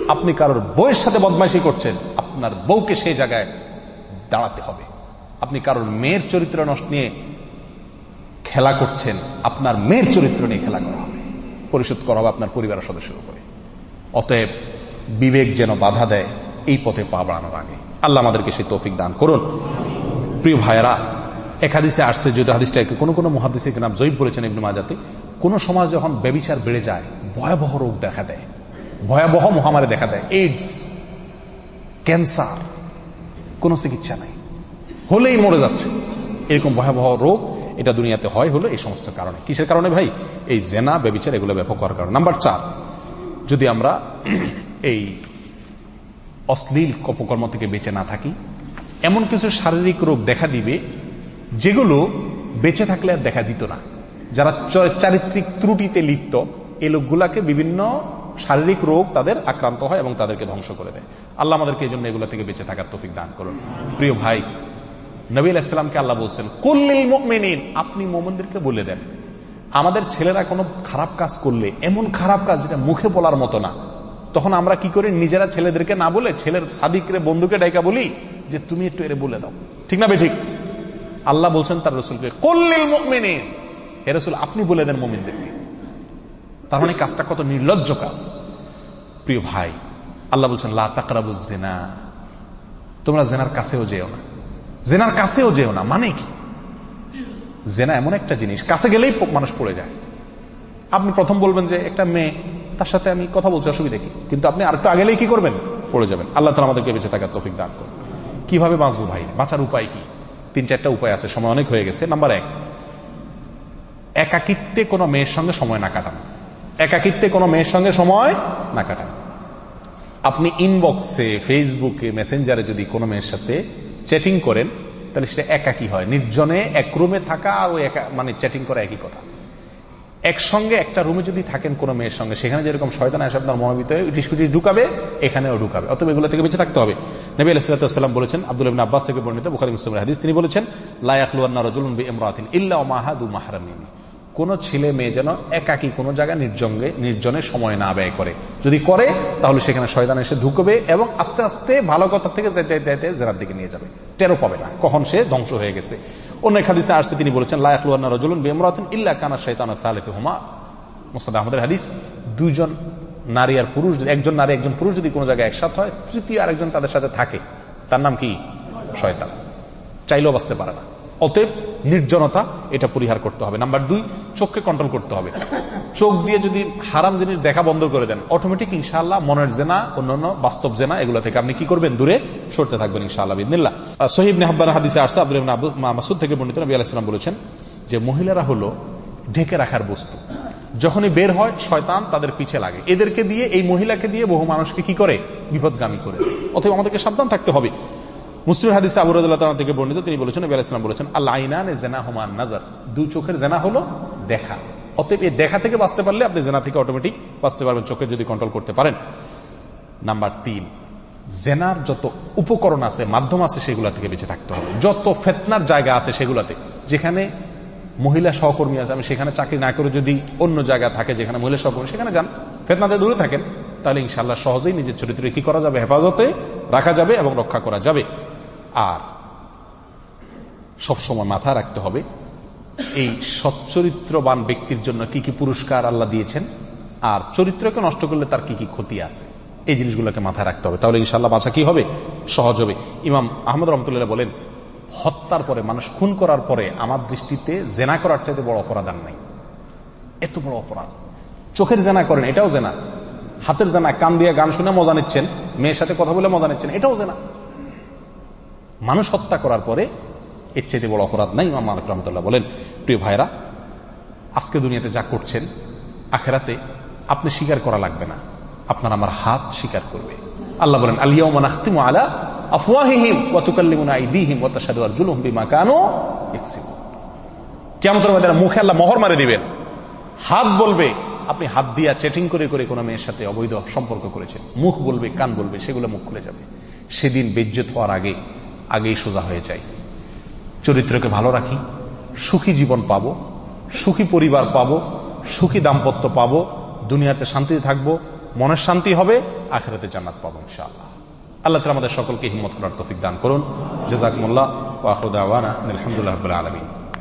আপনি কারোর বউয়ের সাথে বদমাইশি করছেন, আপনার বউকে সেই জায়গায় দাঁড়াতে হবে। আপনি কারোর মেয়ের চরিত্র নষ্ট নিয়ে খেলা করছেন, আপনার মেয়ের চরিত্র নিয়ে খেলা করা হবে। পরিশোধ করা হবে আপনার পরিবারের সদস্যের উপরে। অতএব বিবেক যেন বাধা দেয়, এই পথে পা বাড়ানোর আগে। আল্লাহ আমাদেরকে সেই তৌফিক দান করুন। প্রিয় ভাইয়েরা, এক হাদিসে আসছে, যদি হাদিসটাকে কোনো কোনো মহাদিসে নাম জয়ীব বলেছেন ইবনু মাজাতে, কোন সমাজ যখন ব্যবিচার বেড়ে যায়, ভয়াবহ রোগ দেখা দেয়। ভয়াবহ মহামারী দেখা দেয়। এইডস ক্যান্সার কোনো চিকিৎসা নাই। হলেই মরে যাচ্ছে। এরকম ভয়াবহ রোগ এটা দুনিয়াতে হয় হলো এই সমস্ত কারণে। কিসের কারণে ভাই? এই জেনা বেবিচার এগুলো ব্যাপক হওয়ার কারণ। নাম্বার চার, যদি আমরা এই অশ্লীল কপকর্ম থেকে বেঁচে না থাকি, এমন কিছু শারীরিক রোগ দেখা দিবে যেগুলো বেঁচে থাকলে আর দেখা দিত না। যারা চারিত্রিক ত্রুটিতে লিপ্ত, এই লোকগুলাকে বিভিন্ন শারীরিক রোগ তাদের আক্রান্ত হয় এবং তাদেরকে ধ্বংস করে দেয়। আল্লাহ আমাদেরকে এই জন্য এগুলো থেকে বেঁচে থাকার তফিক দান করুন। প্রিয় ভাই নবী আলাহিসামকে আল্লাহ বলছেন কুল্লিল মেনিন আপনি মোমনদেরকে বলে দেন। আমাদের ছেলেরা কোনো খারাপ কাজ করলে, এমন খারাপ কাজ যেটা মুখে বলার মতো না, তখন আমরা কি করি? নিজেরা ছেলেদেরকে না বলে ছেলের সাদিকরে বন্ধুকে ডাইকা বলি যে, তুমি একটু এরে বলে দাও। ঠিক না ঠিক আল্লাহ বলছেন তার রসুলকে কল্লিল মেনিন হে রসুল, আপনি বলে দেন মোমিনদেরকে। তার মানে কাজটা কত নির্লজ্জ কাজ। প্রিয় ভাই, আল্লাহ বলছেন, লা তাকরাবুজ জেনা তোমরা জেনার কাছেও যেও না। জেনার কাছেও যেও না মানে কি? জেনা এমন একটা জিনিস, কাছে গেলেই মানুষ পড়ে যায়। আপনি প্রথম বলবেন যে একটা মেয়ে, তার সাথে আমি কথা বলছি, অসুবিধা কি? কিন্তু আপনি আরেকটু আগেলেই কি করবেন? পড়ে যাবেন। আল্লাহ তালা আমাদেরকে বেঁচে থাকার তফিক দান করুন। কীভাবে বাঁচবো ভাই? বাঁচার উপায় কি? তিন চারটা উপায় আছে, সময় অনেক হয়ে গেছে। নাম্বার এক, একাকিত্বে কোনো মেয়ের সঙ্গে সময় না কাটান। একাকিত্বে কোনো মেয়ের সঙ্গে সময় না কাটান। আপনি ইনবক্সে ফেসবুকে মেসেঞ্জারে যদি কোনো মেয়ের সাথে চ্যাটিং করেন, তাহলে সেটা একাকি হয়। নির্জনে এক রুমে থাকা আর ওই একা মানে চ্যাটিং করা একই কথা। একসঙ্গে একটা রুমে যদি থাকেন কোনো মেয়ের সঙ্গে, সেখানে যেরকম শয়তান আসে আপনার মনের ভিতরে ঢুকাবে, এখানেও ঢুকাবে। অতএব এগুলো থেকে বেঁচে থাকতে হবে। নবী আলাইসালাম বলেছেন, আব্দুল আব্বাস থেকে বর্ণিত বুখারি মুসলিম হাদিস, তিনি বলেছেন লাইয়াখলুয়ান্না রজুল ইমরাতিন ইল্লা মাহাদু মাহারামিনী। কোন ছেলে মেয়ে যেন একাকি কোনো জায়গায় নির্জঙ্গে, নির্জনে সময় না ব্যয় করে। যদি করে, তাহলে সেখানে শয়তান এসে ঢুকবে এবং আস্তে আস্তে ভালো কথা থেকে যেতে যেতে জেরার দিকে নিয়ে যাবে। টেরো পাবে না। কখন সে ধ্বংস হয়ে গেছে। অন্য হাদিসে আসছে, তিনি বলেছেন লাইখলুয়ান্না রজুলুন বেমরাতিন ইল্লা কানা শৈতান সালেফে হুমা মোসাদ আহমদের হাদিস, দুইজন নারী আর পুরুষ, একজন নারী, একজন পুরুষ যদি কোনো জায়গায় একসাথে হয়, তৃতীয় আরেকজন তাদের সাথে থাকে। তার নাম কি? শয়তান। চাইলেও বাঁচতে পারে না। অতএব নির্জনতা এটা পরিহার করতে হবে। নাম্বার দুই, চোখকে কন্ট্রোল করতে হবে। চোখ দিয়ে যদি হারাম জিনিস দেখা বন্ধ করে দেন অটোমেটিক ইনশাল্লাহ মনের জেনা, অন্যান্য বাস্তব জেনা, এগুলো থেকে আপনি কি করবেন? দূরে সরতে থাকবেন ইনশাআল্লাহ বিদিল্লা সহিব নেহাব্বার হাদিসে আসছে, আব্দুল মাসুদ থেকে বর্ণিত নবী আলাইসালাম বলেছেন যে মহিলারা হলো ঢেকে রাখার বস্তু। যখনই বের হয়, শয়তান তাদের পিছে লাগে। এদেরকে দিয়ে, এই মহিলাকে দিয়ে বহু মানুষকে কি করে? বিপদগামী করে। অথবা আমাদেরকে সাবধান থাকতে হবে। মুসলিম হাদিসে আবু থেকে বর্ণিত, তিনি বলেছেন, নবী বলেছেন আল্লাহ জেনা নাজার দুই চোখের জেনা হলো দেখা অতএব এই দেখা থেকে বাঁচতে পারলে আপনি জেনা থেকে অটোমেটিক বাঁচতে পারবেন চোখে যদি কন্ট্রোল করতে পারেন নাম্বার তিন জেনার যত উপকরণ আছে মাধ্যম আছে সেগুলা থেকে বেঁচে থাকতে হবে যত ফেতনার জায়গা আছে সেগুলাতে যেখানে মহিলা সহকর্মী আছে আমি সেখানে চাকরি না করে যদি অন্য জায়গা থাকে যেখানে মহিলা সহকর্মী সেখানে যান ফেতনাতে দূরে থাকেন তাহলে ইনশাল্লাহ সহজেই নিজের চরিত্র কি করা যাবে হেফাজতে রাখা যাবে এবং রক্ষা করা যাবে আর সবসময় মাথায় রাখতে হবে। এই সচ্চরিত্রবান ব্যক্তির জন্য কি কি পুরস্কার আল্লাহ দিয়েছেন? আর চরিত্রকে নষ্ট করলে তার কি কি ক্ষতি আছে? এই জিনিসগুলোকে মাথায় রাখতে হবে। তাহলে ইনশাল্লাহ বাঁচা কি হবে? সহজ হবে। ইমাম আহমদ রহমতুল্লাহ বলেন, হত্যার পরে, মানুষ খুন করার পরে আমার দৃষ্টিতে জেনা করার চাইতে বড় অপরাধ আর নাই। এত বড় অপরাধ। চোখের জেনা করেন, এটাও জেনা। হাতের জেনা, কান দিয়ে গান শুনে মজা নিচ্ছেন, মেয়ের সাথে কথা বলে মজা নিচ্ছেন, এটাও জেনা। মানুষ হত্যা করার পরে এর চাইতে বড় অপরাধ নাই, ইমাম মালিক রহমতুল্লাহ বলেন, প্রিয় ভাইরা আজকে দুনিয়াতে যা করছেন, আখেরাতে আপনি স্বীকার করা লাগবে না। আপনার আমার হাত স্বীকার করবে। আল্লাহ বলেন আখতিমু আলা বিমা মারে দিবেন। হাত বলবে, আপনি হাত দিয়া চ্যাটিং করে করে মেয়ের সাথে অবৈধ সম্পর্ক করেছেন। মুখ বলবে, কান বলবে, সেগুলো মুখ খুলে যাবে। সেদিন বেজ্জত হওয়ার আগে আগেই সোজা হয়ে যায় চরিত্রকে ভালো রাখি, সুখী জীবন পাবো, সুখী পরিবার পাবো, সুখী দাম্পত্য পাবো, দুনিয়াতে শান্তিতে থাকব, মনের শান্তি হবে, আখেরাতে জান্নাত পাবো ইনশাআল্লাহ। আল্লাহ তালা আমাদের সকলকে হিম্মত করার তফিক দান করুন। জেজাকমুল্লাহ ওয়াহুদ আলহামদুলিল্লাহ আলমিন।